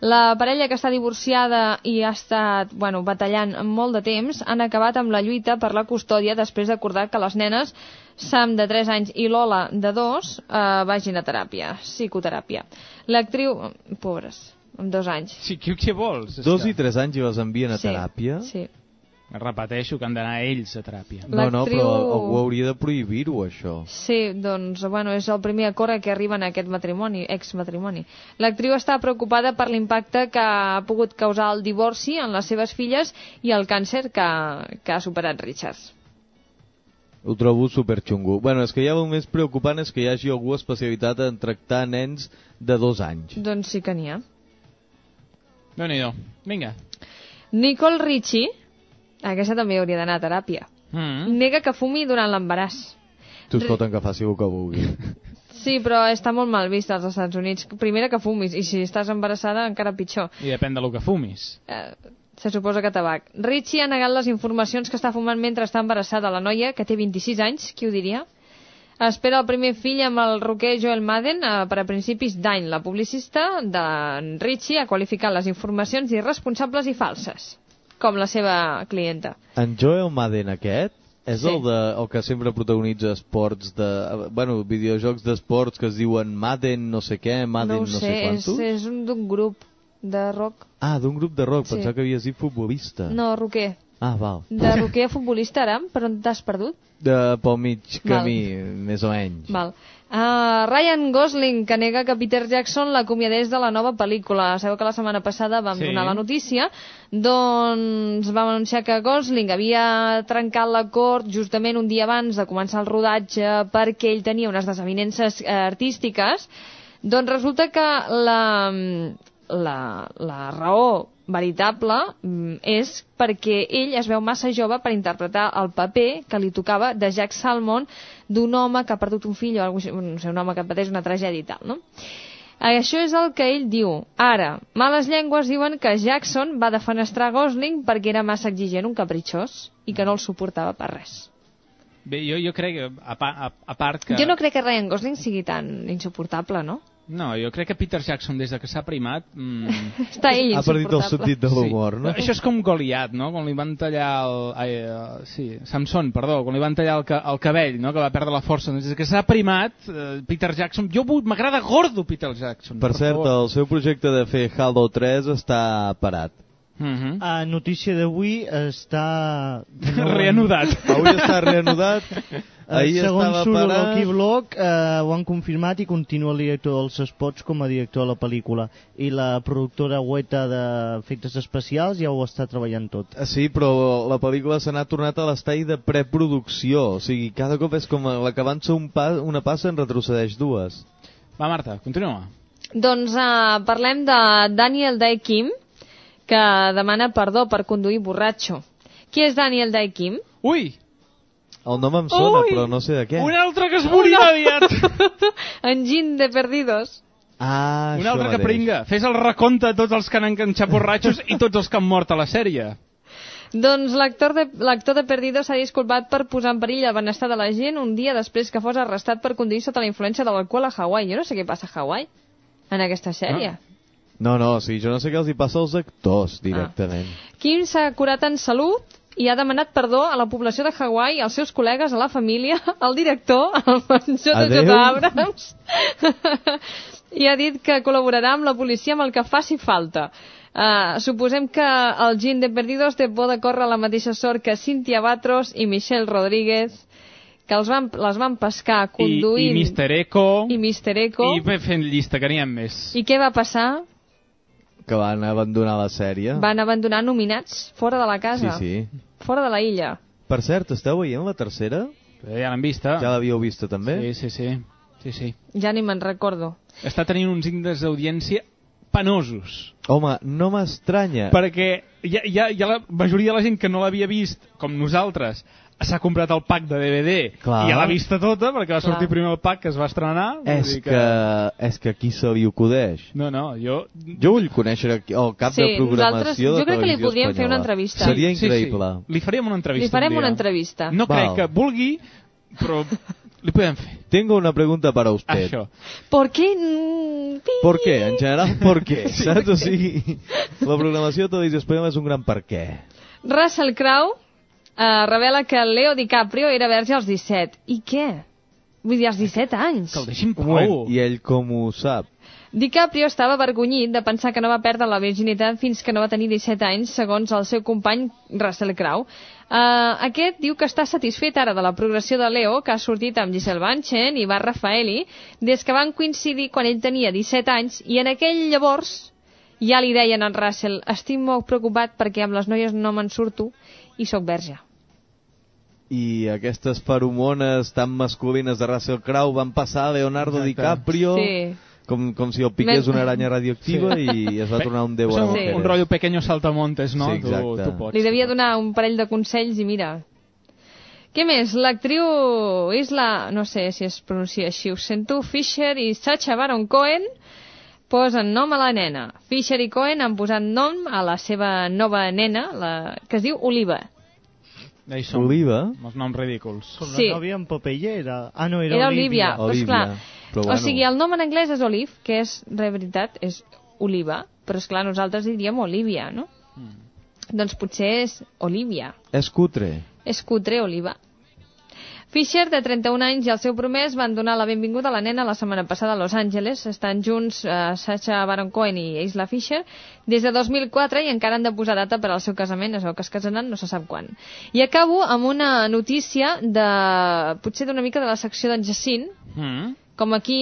La parella que està divorciada i ha estat bueno, batallant molt de temps han acabat amb la lluita per la custòdia després d'acordar que les nenes, Sam de 3 anys i Lola de 2, eh, vagin a teràpia, psicoteràpia. L'actriu... Pobres, amb dos anys. Sí, què, què vols? És Dos que- i tres anys i les envien a Sí, teràpia? Sí. Repeteixo que han d'anar ells a teràpia. No, no, però algú hauria de prohibir-ho, això. Sí, doncs, bueno, és el primer acord a què arriben a aquest matrimoni, ex-matrimoni. L'actriu està preocupada per l'impacte que ha pogut causar el divorci en les seves filles i el càncer que, que ha superat Richards. Ho trobo superxungo. Bueno, és que ja el més preocupant és que hi hagi algú especialitat en tractar nens de dos anys. Doncs sí que n'hi ha. déu nhi Vinga. Nicole Richie, aquesta també hauria d'anar a teràpia, Mm. nega que fumi durant l'embaràs. Tu es foten que faci el que vulgui. Sí, però està molt mal vist als Estats Units. Primera que fumis, i si estàs embarassada encara pitjor. I depèn del que fumis. Eh, se suposa que tabac. Richie ha negat les informacions que està fumant mentre està embarassada la noia, que té 26 anys, qui ho diria? Espera el primer fill amb el roquer Joel Madden eh, per a principis d'any. La publicista de Richie ha qualificat les informacions d'irresponsables i falses, com la seva clienta. En Joel Madden aquest és Sí. el, de, el que sempre protagonitza esports de... Bueno, videojocs d'esports que es diuen Madden no sé què, Madden no no, sé, sé és, quantos. és un- d'un grup de rock. Ah, d'un grup de rock, Sí. pensava que havies dit futbolista. No, roquer. Ah, val. De roquer a futbolista, ara? Per on t'has perdut? De, pel mig Val. camí, més o menys. Val. Uh, Ryan Gosling, que nega que Peter Jackson l'acomiadés de la nova pel·lícula. Sabeu que la setmana passada vam Sí. donar la notícia. Doncs vam anunciar que Gosling havia trencat l'acord justament un dia abans de començar el rodatge perquè ell tenia unes desavinences eh, artístiques. Doncs resulta que la, la, la raó veritable mm, és perquè ell es veu massa jove per interpretar el paper que li tocava de Jack Salmon d'un home que ha perdut un fill o cosa, no sé, un home que pateix una tragèdia i tal, no? Això és el que ell diu. Ara, males llengües diuen que Jackson va defenestrar Gosling perquè era massa exigent, un capritxós, i que no el suportava per res. Bé, jo, jo crec, que, a, pa, a, a part que... Jo no crec que Ryan Gosling sigui tan insuportable, no? No, jo crec que Peter Jackson, des de que s'ha primat... Mm, Està ell Ha perdit el sentit de l'humor, no? Això és com Goliat, no? Quan li van tallar el... Ai, eh, sí, Samson, perdó, quan li van tallar el, ca el cabell, no? Que va perdre la força. Des que s'ha primat, eh, Peter Jackson... Jo vull- m'agrada gordo Peter Jackson. Per cert, favor. el seu projecte de fer Halo 3 està parat. Mhm. A notícia d'avui està... en- Reanudat. Avui està reanudat. Ahir Eh, Segons estava surt parant. l'Oki Blog, eh, ho han confirmat i continua el director dels spots com a director de la pel·lícula. I la productora Weta d'efectes especials ja ho està treballant tot. Sí, però la pel·lícula se n'ha tornat a l'estall de preproducció. O sigui, cada cop és com la que avança un pas, una passa en retrocedeix dues. Va, Marta, continua. Doncs uh, parlem de Daniel Day Kim, que demana perdó per conduir borratxo. Qui és Daniel Day Kim? Ui! El nom em sona, Ui! però no sé de què. Un altre que es morirà aviat! Enginy de Perdidos. Ah, Un altre que mateix. pringa. Fes el recompte de tots els que han enganxat borratxos i tots els que han mort a la sèrie. Doncs l'actor de, l'actor de Perdidos s'ha disculpat per posar en perill el benestar de la gent un dia després que fos arrestat per conduir sota la influència de l'alcohol a Hawaii. Jo no sé què passa a Hawaii en aquesta sèrie. No, no, o sigui, jo no sé què els hi passa als actors directament. Kim s'ha curat en salut i ha demanat perdó a la població de Hawaii, als seus col·legues, a la família, al director, al JJ Adeu. Abrams, i ha dit que col·laborarà amb la policia amb el que faci falta. Uh, suposem que el Gin de Perdidos té por de córrer la mateixa sort que Cynthia Batros i Michelle Rodríguez, que els van, les van pescar I, conduint... I Mr. Eco. I Mr. Eco. I fent llista, que n'hi ha més. I què va passar? Que van abandonar la sèrie. Van abandonar nominats fora de la casa, Sí, sí. fora de la illa. Per cert, esteu veient la tercera? Eh, ja l'hem vista. Ja l'havíeu vista també? Sí, sí, sí. sí, sí. Ja ni me'n recordo. Està tenint uns índexs d'audiència penosos. Home, no m'estranya. Perquè ja, ja, ja la majoria de la gent que no l'havia vist, com nosaltres, s'ha comprat el pack de DVD Clar. i ja l'ha vista tota, perquè va sortir Clar. primer el pack que es va estrenar. vull És dir que... és que aquí se li acudeix. No, no, jo... Jo vull conèixer aquí- el cap Sí, de programació de jo crec que li podríem fer una Espanyola. entrevista. Seria Sí, sí. increïble. Li faríem una entrevista. Li farem un una entrevista. No crec Val. que vulgui, però li podem fer. Tengo una pregunta para usted. Això. ¿Por qué? Mm, ¿Por qué? En general, ¿por qué? Saps? O sigui, la programació de Televisió Espanyola és un gran per què. Russell Crowe eh, revela que Leo DiCaprio era verge als 17. I què? Vull dir, als 17 anys. Que el deixin prou. I ell com ho sap? DiCaprio estava avergonyit de pensar que no va perdre la virginitat fins que no va tenir 17 anys, segons el seu company Russell Crowe. Uh, aquest diu que està satisfet ara de la progressió de Leo, que ha sortit amb Giselle Bunchen i Bar Raffaeli, des que van coincidir quan ell tenia 17 anys, i en aquell llavors ja li deien a en Russell estic molt preocupat perquè amb les noies no me'n surto i sóc verge. I aquestes feromones tan masculines de Russell Crowe van passar a Leonardo Exacte. DiCaprio Sí. com, com si el piqués una aranya radioactiva Sí. i es va tornar un déu a un, rotllo pequeño saltamontes, no? Sí, tu, exacte. tu pots. Li devia donar un parell de consells i mira... Què més? L'actriu és la... no sé si es pronuncia així, ho sento, Fisher i Sacha Baron Cohen posen nom a la nena. Fisher i Cohen han posat nom a la seva nova nena, la, que es diu Oliva. Som, Oliva? amb els noms ridículs. Com Sí. la nòvia en Popeye era... Ah, no, era, Era Olivia. Pues Olivia. clar, Però O bueno. sigui, el nom en anglès és Olive, que és, de veritat, és Oliva, però és clar nosaltres diríem Olivia, no? Doncs potser és Olivia. És cutre. És cutre, Oliva. Fisher, de 31 anys, i el seu promès van donar la benvinguda a la nena la setmana passada a Los Angeles. Estan junts eh, Sacha Baron Cohen i Isla Fisher des de 2004 i encara han de posar data per al seu casament. Es veu que es casaran no se sap quan. I acabo amb una notícia de... potser d'una mica de la secció d'en Jacint, Mm. com aquí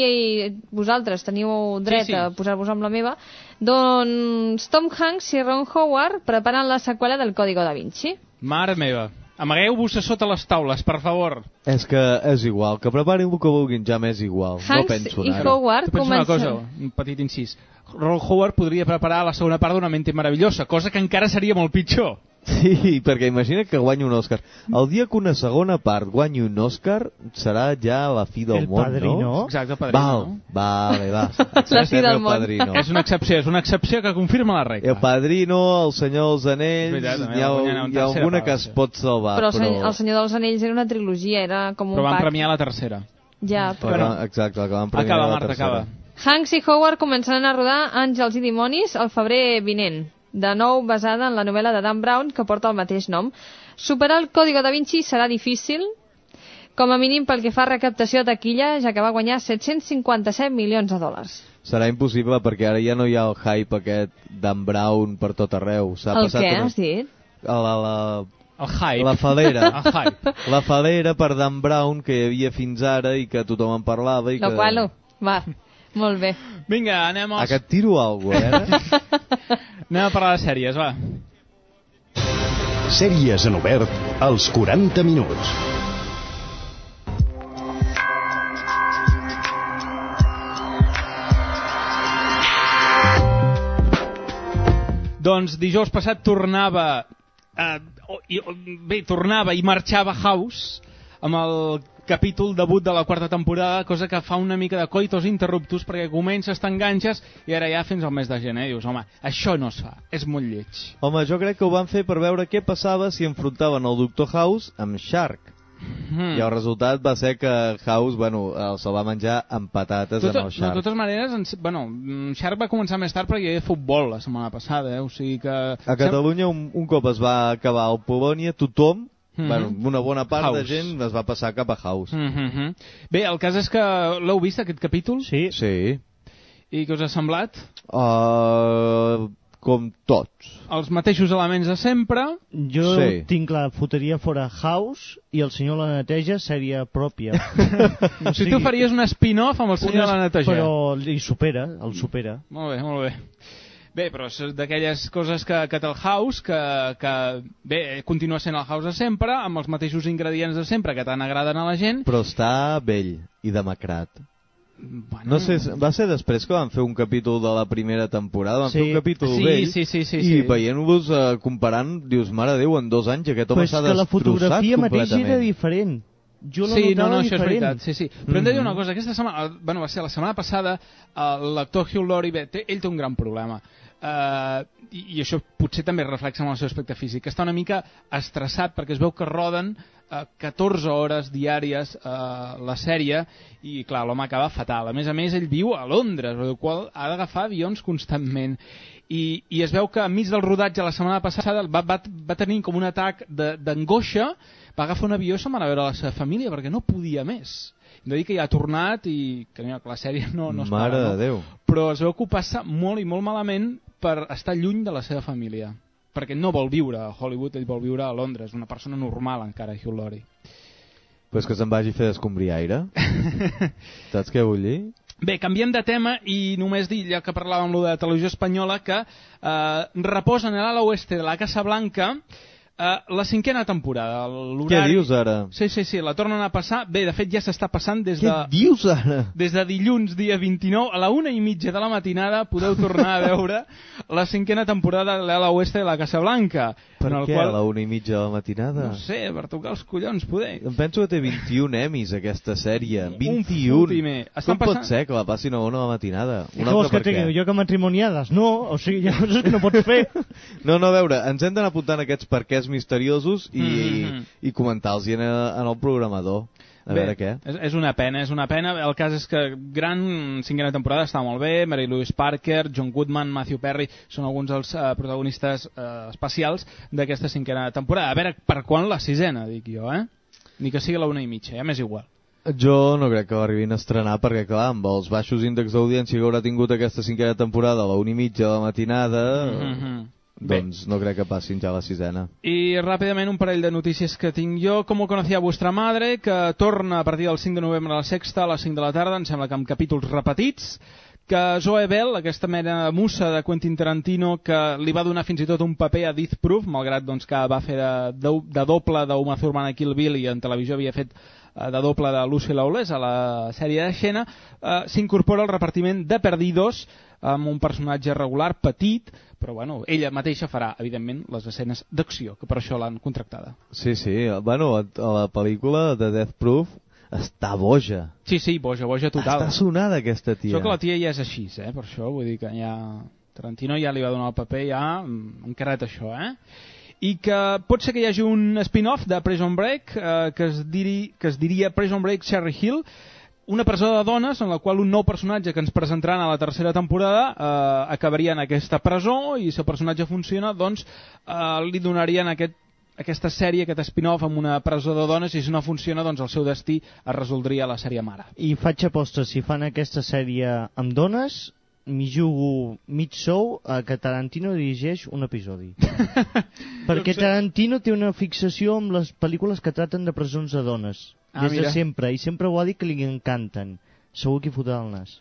vosaltres teniu dret Sí, sí. a posar-vos amb la meva, doncs Tom Hanks i Ron Howard preparen la seqüela del Código da Vinci. Mare meva. Amagueu-vos a sota les taules, per favor. És que és igual, que preparin el que vulguin, ja m'és igual. no Hanks penso i Howard pensa una comencen... cosa, un petit incís. Ron Howard podria preparar la segona part d'una mente meravellosa, cosa que encara seria molt pitjor. Sí, perquè imagina que guanyi un Òscar. El dia que una segona part guanyi un Òscar serà ja la fi del El món, Padrino. no? Exacte, Val, padrino. vale, va. La fi del el món. Padrino. És una excepció, és una excepció que confirma la regla. El Padrino, el Senyor dels Anells, veritat, hi ha, hi ha alguna part, que es pot salvar, Però però... el Senyor dels Anells era una trilogia, era com un Però van pack. premiar la tercera. Ja, Però, però... Exacte, el que van premiar Acaba, la Marta, tercera. acaba. Hanks i Howard començaran a rodar Àngels i Dimonis el febrer vinent, de nou basada en la novel·la de Dan Brown que porta el mateix nom. Superar el Código da Vinci serà difícil, Com a mínim pel que fa a recaptació de taquilla, ja que va guanyar 757 milions de dòlars. Serà impossible perquè ara ja no hi ha el hype aquest d'en Brown per tot arreu. S'ha El passat què, una- has dit? A la, la... El hype. La falera. El hype. La falera per Dan Brown que hi havia fins ara i que tothom en parlava i Lo que... qual, va, molt bé. Vinga, anem A als... que et tiro alguna cosa, eh? Anem a parlar de sèries, va. Sèries en obert als 40 minuts. Doncs dijous passat tornava... Eh, bé, tornava i marxava House amb el capítol debut de la quarta temporada, cosa que fa una mica de coitos interruptus perquè comences, t'enganxes i ara ja fins al mes de gener dius, home, això no es fa, és molt lleig. Home, jo crec que ho van fer per veure què passava si enfrontaven el Doctor House amb Shark. Mm. I el resultat va ser que House, bueno, el se'l va menjar amb patates Tot, en el de Shark. totes maneres, ens, bueno, mm, Shark va començar més tard perquè hi havia futbol la setmana passada, eh? o sigui que... A Catalunya, un, un cop es va acabar el Polònia, tothom, Mhm. bueno, una bona part House. de gent es va passar cap a House. Mm -hmm. Bé, el cas és que l'heu vist, aquest capítol? Sí. Sí. I què us ha semblat? Uh, com tots. Els mateixos elements de sempre. Jo Sí. tinc la foteria fora House i el senyor la neteja seria pròpia. O sigui, tu faries un spin-off amb el senyor la neteja. Però li supera, el supera. Molt bé, molt bé. Bé, però és d'aquelles coses que, que té el House, que, que bé, continua sent el House de sempre, amb els mateixos ingredients de sempre que tant agraden a la gent. Però està vell i demacrat. Bueno, No sé, va ser després que van fer un capítol de la primera temporada, van Sí. fer un capítol Sí, vell, sí, sí, sí, i sí. veient-vos, uh, comparant, dius, mare de Déu, en dos anys aquest home Però és s'ha que la destrossat fotografia mateixa era completament. diferent. Jo la sí, no, no, això és diferent. veritat, sí, sí. Però hem de dir una cosa, aquesta setmana, eh, bueno, va ser la setmana passada, eh, l'actor Hugh Laurie, bé, té, ell té un gran problema. Uh, i, I això potser també reflexa en el seu aspecte físic. Està una mica estressat perquè es veu que roden uh, 14 hores diàries uh, la sèrie i, clar, l'home acaba fatal. A més a més, ell viu a Londres, el qual ha d'agafar avions constantment. I, I es veu que enmig del rodatge la setmana passada va, va, va tenir com un atac de- d'angoixa, va agafar un avió i se'n va anar a veure la seva família perquè no podia més. Hem de dir que ja ha tornat i que, mira, que la sèrie no, no es Mare para, de no? Déu. Però es veu que ho passa molt i molt malament per estar lluny de la seva família. Perquè no vol viure a Hollywood, ell vol viure a Londres, una persona normal encara, Hugh Laurie. Pues que se'n vagi a fer descombriaire. Saps què vull dir? Bé, canviem de tema i només dir, ja que parlàvem de la televisió espanyola, que eh, reposen a l'ala oeste de la Casa Blanca eh, la cinquena temporada. Què dius ara? Sí, sí, sí, la tornen a passar. Bé, de fet ja s'està passant des Què de... dius ara? Des de dilluns, dia 29, a la una i mitja de la matinada podeu tornar a veure la cinquena temporada de l'Ala Oeste de la Casa Blanca. Per en el què qual... a la una i mitja de la matinada? No sé, per tocar els collons, poder. Em penso que té 21 emis aquesta sèrie. Un 21. fotimer. Estan Com pot passant- ser que la passin a una de la matinada? Una què vols altra que per tingui què? jo que matrimoniades? No, o sigui, hi ha coses que no pots fer. No, no, a veure, ens hem d'anar apuntant aquests perquès misteriosos i, Mhm. i comentar-los en, en el programador. A Bé, veure què. És, és una pena, és una pena. El cas és que gran cinquena temporada està molt bé, Mary Louise Parker, John Goodman, Matthew Perry, són alguns dels eh, protagonistes eh, especials d'aquesta cinquena temporada. A veure per quan la sisena, dic jo, eh? Ni que sigui la una i mitja, ja m'és igual. Jo no crec que l'arribin a estrenar perquè, clar, amb els baixos índexs d'audiència que haurà tingut aquesta cinquena temporada a la una i mitja de la matinada, Mhm. doncs no crec que passin ja la sisena. I ràpidament un parell de notícies que tinc jo. Com ho conocía vuestra madre, que torna a partir del 5 de novembre a la sexta a les 5 de la tarda, em sembla que amb capítols repetits, que Zoe Bell, aquesta mena mussa de Quentin Tarantino, que li va donar fins i tot un paper a Death Proof, malgrat doncs, que va fer de, de, de doble d'Uma Thurman a Kill Bill i en televisió havia fet eh, de doble de Lucy Lawless a la sèrie de Xena, eh, s'incorpora al repartiment de Perdidos amb un personatge regular, petit, però bueno, ella mateixa farà, evidentment, les escenes d'acció, que per això l'han contractada. Sí, sí, bueno, a la pel·lícula de Death Proof està boja. Sí, sí, boja, boja total. Està sonada aquesta tia. Això que la tia ja és així, eh? per això, vull dir que ja... Tarantino ja li va donar el paper, ja mm, encarat això, eh? I que pot ser que hi hagi un spin-off de Prison Break eh, que, es diri, que es diria Prison Break Cherry Hill, una presó de dones en la qual un nou personatge que ens presentaran a la tercera temporada eh, acabaria en aquesta presó i si el personatge funciona doncs eh, li donarien aquest aquesta sèrie, aquest spin-off amb una presó de dones i si no funciona, doncs el seu destí es resoldria a la sèrie mare. I faig apostes, si fan aquesta sèrie amb dones, m'hi jugo mig sou a que Tarantino dirigeix un episodi. Perquè Tarantino té una fixació amb les pel·lícules que traten de presons de dones. Ah, des de mira. sempre, i sempre ho ha dit que li encanten. Segur que hi fotrà el nas.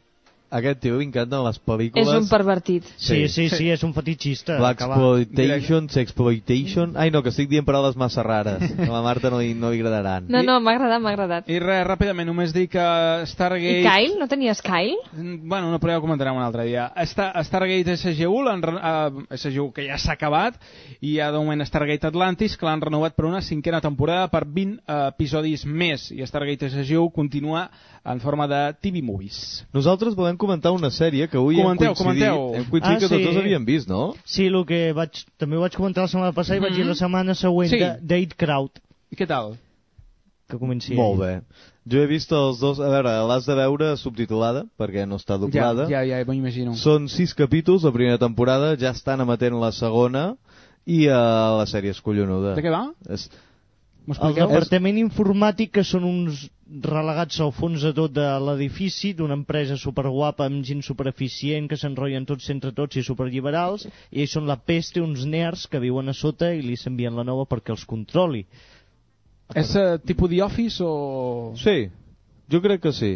Aquest tio li encanten les pel·lícules... És un pervertit. Sí, sí, sí, és un fetitxista. Black que va. Exploitation, Sexploitation... Ai, no, que estic dient paraules massa rares. A la Marta no li, no li agradaran. No, no, m'ha agradat, m'ha agradat. I res, ràpidament, només dir que Stargate... I Kyle? No tenies Kyle? Mm, Bueno, no, però ja ho comentarem un altre dia. Star, Stargate SG-1, l'han re- eh, SG-1 que ja s'ha acabat, i hi ha de moment Stargate Atlantis, que l'han renovat per una cinquena temporada per 20 eh, episodis més, i Stargate SG-1 continua en forma de TV Movies. Nosaltres volem comentar una sèrie que avui Comenteu, hem coincidit, comenteu. hem coincidit Ah, que tots sí. dos havíem vist, no? Sí, el que vaig, també ho vaig comentar la setmana passada i vaig dir la setmana següent Sí. de Date Crowd. I què tal? Que comenci Molt bé. Jo he vist els dos... A veure, l'has de veure subtitulada, perquè no està Ja, doblada. ja, ja, m'imagino. Són sis capítols, la primera temporada, ja estan emetent la segona, i uh, la sèrie és collonuda. De què va? És... M'ho El departament informàtic, que són uns relegats al fons de tot de l'edifici, d'una empresa superguapa amb gent supereficient que s'enrotllen tots entre tots i superliberals, i ells són la peste, uns nerds que viuen a sota i li s'envien la nova perquè els controli. És uh, tipus The Office o... Sí, jo crec que sí.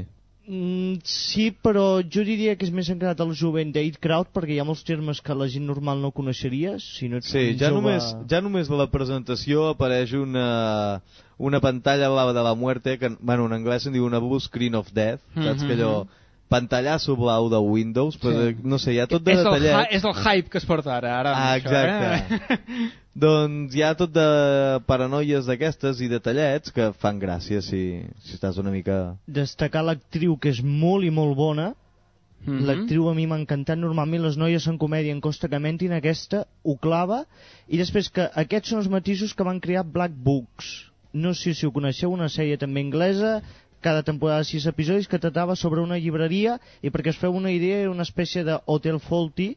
Mm, sí, però jo diria que és més encarat al jovent Date Crowd perquè hi ha molts termes que la gent normal no coneixeria si no ets Sí, ja jove... només, ja només de la presentació apareix una, una pantalla blava de la muerte, que bueno, en anglès en diu una blue screen of death, saps Mhm. que allò pantallasso blau de Windows, però Sí. no sé, hi ha tot de és, el, detallet. hi- és el hype que es porta ara. ara Ah, això, exacte. Eh? Doncs hi ha tot de paranoies d'aquestes i detallets que fan gràcia si, si estàs una mica... Destacar l'actriu que és molt i molt bona, Mhm. L'actriu a mi m'ha encantat. Normalment les noies en comèdia en costa que mentin, aquesta ho clava. I després que aquests són els matisos que van crear Black Books. No sé si ho coneixeu, una sèrie també anglesa, cada temporada sis episodis, que tratava sobre una llibreria i perquè es feu una idea era una espècie de Hotel Faulty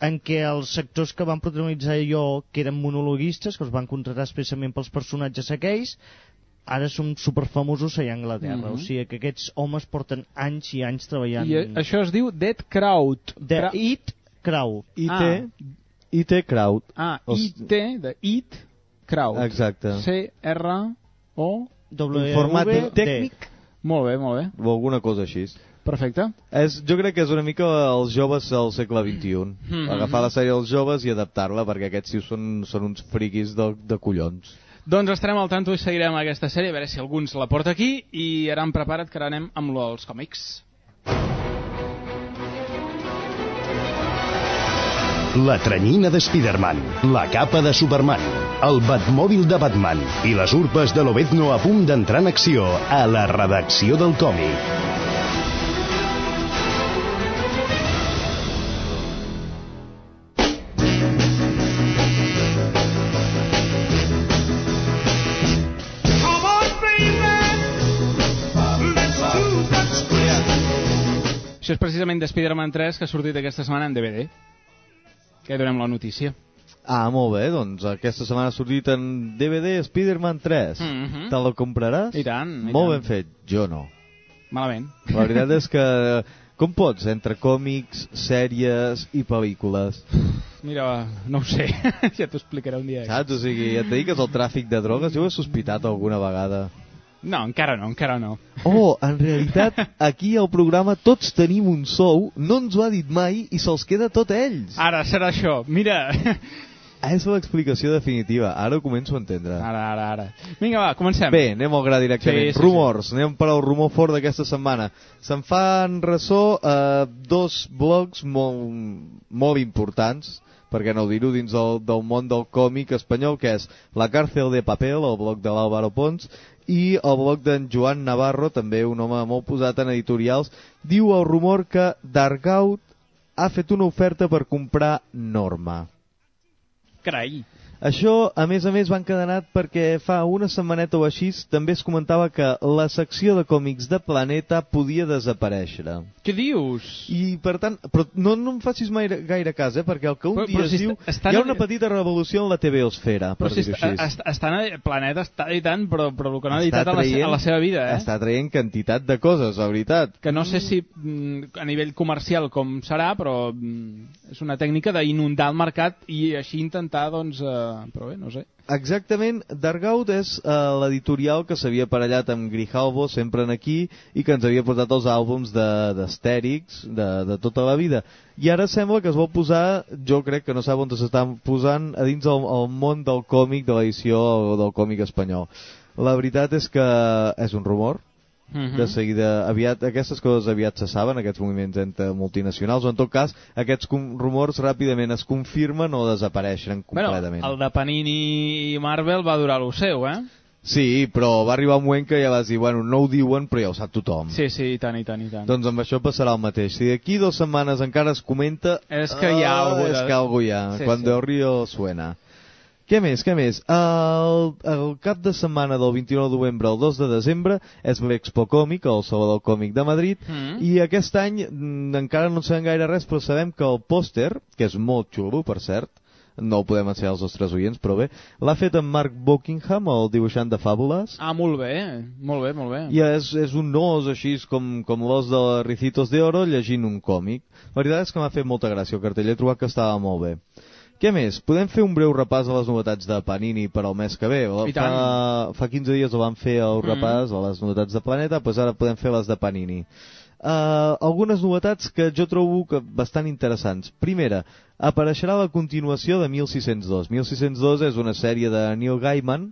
en què els sectors que van protagonitzar allò, que eren monologuistes, que els van contratar especialment pels personatges aquells, ara són superfamosos a Anglaterra. Mhm. O sigui que aquests homes porten anys i anys treballant... I eh, això es diu Dead Crowd. The Cra- It Crowd. IT, Ah. IT Crowd. Ah, IT, de IT Crowd. Exacte. C-R-O... W Informàtic tècnic Molt bé, molt bé. o alguna cosa així. Perfecte. És, jo crec que és una mica els joves del segle XXI. Mhm. Agafar la sèrie dels joves i adaptar-la, perquè aquests tios són, són uns friquis de, de collons. Doncs estarem al tanto i seguirem aquesta sèrie, a veure si algú ens la porta aquí, i ara em prepara't que ara anem amb lo dels còmics. La tranyina de Spider-Man, la capa de Superman, el Batmòbil de Batman i les urpes de l'Obedno a punt d'entrar en acció a la redacció del còmic. Això és precisament de Spider-Man 3 que ha sortit aquesta setmana en DVD. Que donem la notícia. Ah, molt bé, doncs aquesta setmana ha sortit en DVD Spider-Man 3. Mhm. Te la compraràs? I tant, i Molt tant. ben fet, jo no. Malament. La veritat és que... Com pots, entre còmics, sèries i pel·lícules? Mira, no ho sé. ja t'ho explicaré un dia. Saps? O sigui, et dediques al tràfic de drogues? Jo ho he sospitat alguna vegada. No, encara no, encara no. Oh, en realitat, aquí al programa tots tenim un sou, no ens ho ha dit mai i se'ls queda tot a ells. Ara serà això. Mira, És l'explicació definitiva, ara ho començo a entendre. ara, ara, ara. Vinga, va, comencem. Bé, anem al gra directament. Sí, sí, Rumors, anem per al rumor fort d'aquesta setmana. Se'n fan ressò eh, dos blogs molt, molt importants, perquè no dir-ho, dins del, del món del còmic espanyol, que és La càrcel de papel, el blog de l'Àlvaro Pons, i el blog d'en Joan Navarro, també un home molt posat en editorials, diu el rumor que Dargaud ha fet una oferta per comprar Norma. Carai. Això, a més a més, va encadenat perquè fa una setmaneta o així també es comentava que la secció de còmics de Planeta podia desaparèixer. Què dius? I, per tant, però no, no em facis mai, gaire cas, eh? perquè el que un Però- dia però es si diu... est- estan- Hi ha una petita revolució en la TV-osfera, Però per si dir-ho així. est- estan, Planeta està editant, però, però el que no ha editat a la, traient- a la seva vida, eh? Està traient quantitat de coses, la veritat. Que no sé si mm, a nivell comercial com serà, però mm, és una tècnica d'inundar el mercat i així intentar, doncs... Eh, però bé, no sé. Exactament, Dargaud és eh, l'editorial que s'havia aparellat amb Grijalvo, sempre en aquí, i que ens havia portat els àlbums de- d'Astèrix de, de, tota la vida. I ara sembla que es vol posar, jo crec que no sap on s'estan posant, a dins el, el món del còmic, de l'edició del còmic espanyol. La veritat és que és un rumor, Mhm. de seguida, aviat, aquestes coses aviat se saben, aquests moviments entre multinacionals, o en tot cas, aquests rumors ràpidament es confirmen o desapareixen completament. Bueno, el de Panini i Marvel va durar lo seu, eh? Sí, però va arribar un moment que ja vas dir, bueno, no ho diuen, però ja ho sap tothom. Sí, sí, i tant, i tant, i tant. Doncs amb això passarà el mateix. Si d'aquí dues setmanes encara es comenta... És que hi ha ah, algú de- És que hi ha. Sí, Cuando sí. el río suena. Què més, què més? El, el cap de setmana del 29 de novembre al 2 de desembre és l'Expo Còmic, el Salvador Còmic de Madrid, Mm. i aquest any mm, encara no en sabem gaire res, però sabem que el pòster, que és molt xulo, per cert, no el podem ensenyar als nostres oients, però bé, l'ha fet en Mark Buckingham, el dibuixant de Fàbules, Ah, molt bé, molt bé, molt bé. i és, és un os així com, com l'os de Ricitos de Oro llegint un còmic. La veritat és que m'ha fet molta gràcia el cartell, he trobat que estava molt bé. Què més? Podem fer un breu repàs a les novetats de Panini per al mes que ve. Fa, fa 15 dies ho vam fer el Mm. repàs a les novetats de Planeta, doncs ara podem fer les de Panini. Uh, algunes novetats que jo trobo que bastant interessants. Primera, apareixerà la continuació de 1602. 1602 és una sèrie de Neil Gaiman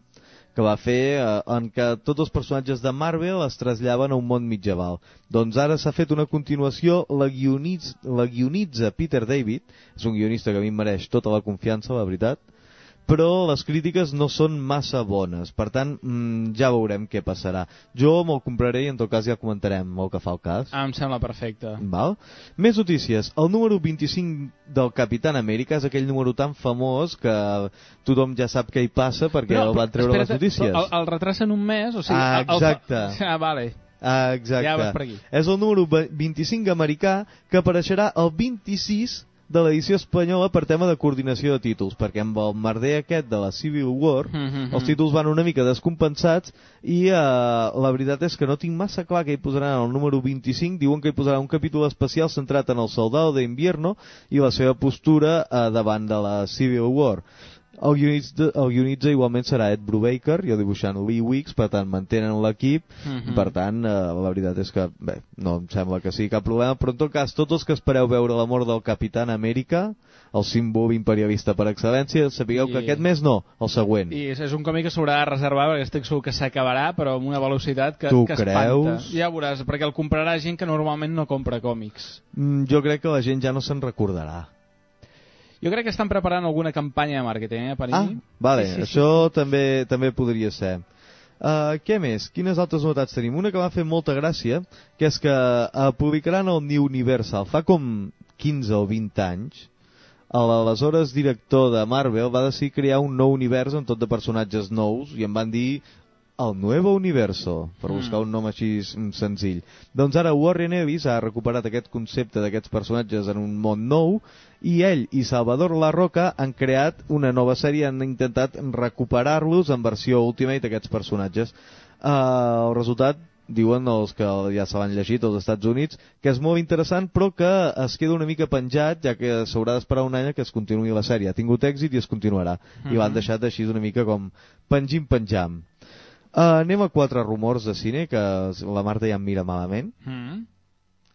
que va fer eh, en què tots els personatges de Marvel es trasllaven a un món mitjaval. Doncs ara s'ha fet una continuació, la, guionitz, la guionitza Peter David, és un guionista que a mi mereix tota la confiança, la veritat, però les crítiques no són massa bones, per tant mm, ja veurem què passarà. Jo me'l compraré i en tot cas ja comentarem el que fa el cas. Ah, em sembla perfecte. Val? Més notícies. El número 25 del Capitán Amèrica és aquell número tan famós que tothom ja sap què hi passa perquè el van treure les notícies. però El, el retracen un mes? O sigui, Ah, el- el- exacte. Ah, vale. Ah, exacte. Ja vas per aquí. És el número ve- 25 americà que apareixerà el 26 de l'edició espanyola per tema de coordinació de títols, perquè amb el merder aquest de la Civil War, Mhm. els títols van una mica descompensats i eh, la veritat és que no tinc massa clar que hi posaran el número 25, diuen que hi posarà un capítol especial centrat en el soldado de invierno i la seva postura eh, davant de la Civil War. El guionitza, el guionitza igualment serà Ed Brubaker i el dibuixant Lee Wicks, per tant mantenen l'equip, Mhm. per tant eh, la veritat és que bé, no em sembla que sigui cap problema, però en tot cas tots els que espereu veure la mort del Capitán Amèrica, el símbol imperialista per excel·lència, sapigueu I- que aquest mes no, el següent. I és, és un còmic que s'haurà de reservar perquè estic segur que s'acabarà, però amb una velocitat que, Tu que creus? espanta. Ja veuràs, perquè el comprarà gent que normalment no compra còmics. Mm, jo crec que la gent ja no se'n recordarà. Jo crec que estan preparant alguna campanya de màrqueting, eh, Ah, Panini? vale, Sí, sí, sí. això també també podria ser. Uh, què més? Quines altres novetats tenim? Una que m'ha fet molta gràcia, que és que uh, publicaran el New Universal fa com 15 o 20 anys. L'aleshores director de Marvel va decidir crear un nou univers amb tot de personatges nous i en van dir el Nuevo Universo, per Mm. buscar un nom així senzill. Doncs ara Warren Ellis ha recuperat aquest concepte d'aquests personatges en un món nou i ell i Salvador La Roca han creat una nova sèrie, han intentat recuperar-los en versió Ultimate, aquests personatges. Uh, el resultat, diuen els que ja se l'han llegit als Estats Units, que és molt interessant però que es queda una mica penjat, ja que s'haurà d'esperar un any que es continuï la sèrie. Ha tingut èxit i es continuarà. I l'han Mhm. deixat així una mica com pengim-penjam. Uh, anem a quatre rumors de cine, que la Marta ja em mira malament. Mm.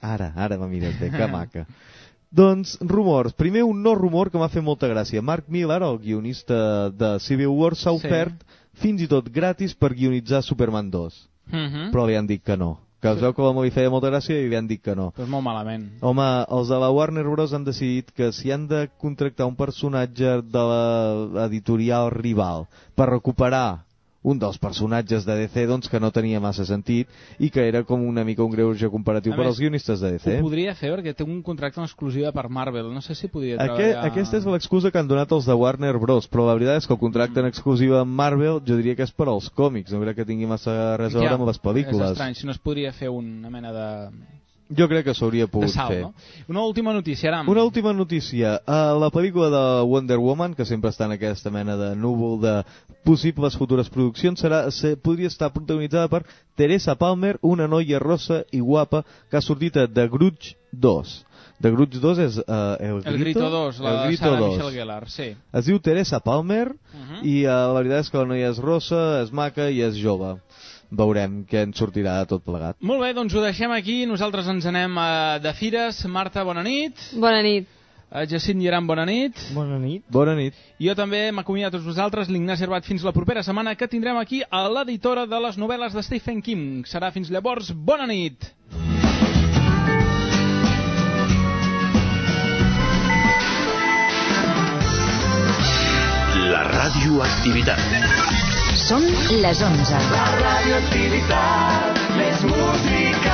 Ara, ara me mires bé, que maca. doncs, rumors. Primer, un no rumor que m'ha fet molta gràcia. Mark Millar, el guionista de Civil War, s'ha Sí. ofert fins i tot gratis per guionitzar Superman 2. Mhm. Però li han dit que no. Que es veu que l'home li feia molta gràcia i li han dit que no. Pues molt malament. Home, els de la Warner Bros. han decidit que si han de contractar un personatge de l'editorial rival per recuperar un dels personatges de DC doncs, que no tenia massa sentit i que era com una mica un greuge comparatiu A per més, als guionistes de DC. Ho podria fer perquè té un contracte en exclusiva per Marvel. No sé si podria Aquest, treballar... aquesta és l'excusa que han donat els de Warner Bros, però la veritat és que el contracte en exclusiva amb Marvel jo diria que és per als còmics, no crec que tingui massa res a veure amb les És pel·lícules. estrany, si no es podria fer una mena de, Jo crec que s'hauria de pogut salt, fer. no? Una última notícia, Aram. Una última notícia. Uh, la pel·lícula de Wonder Woman, que sempre està en aquesta mena de núvol de possibles futures produccions, serà, se, podria estar protagonitzada per Teresa Palmer, una noia rossa i guapa que ha sortit a The Grudge 2. The Grudge 2 és uh, El Grito? El Grito 2, la El de Grito Sarah 2. Michelle Gellar, sí. Es diu Teresa Palmer Mhm. i uh, la veritat és que la noia és rossa, és maca i és jove. Veurem què en sortirà de tot plegat. Molt bé, doncs ho deixem aquí. Nosaltres ens anem uh, de fires. Marta, bona nit. Bona nit. Uh, Jacint Lleran, bona nit. Bona nit. Bona nit. Jo també m'acomiado a tots vosaltres, l'Ignasi Herbat, fins la propera setmana, que tindrem aquí a l'editora de les novel·les de Stephen King. Serà fins llavors. Bona nit. La radioactivitat. Són les 11. La radioactivitat, més música.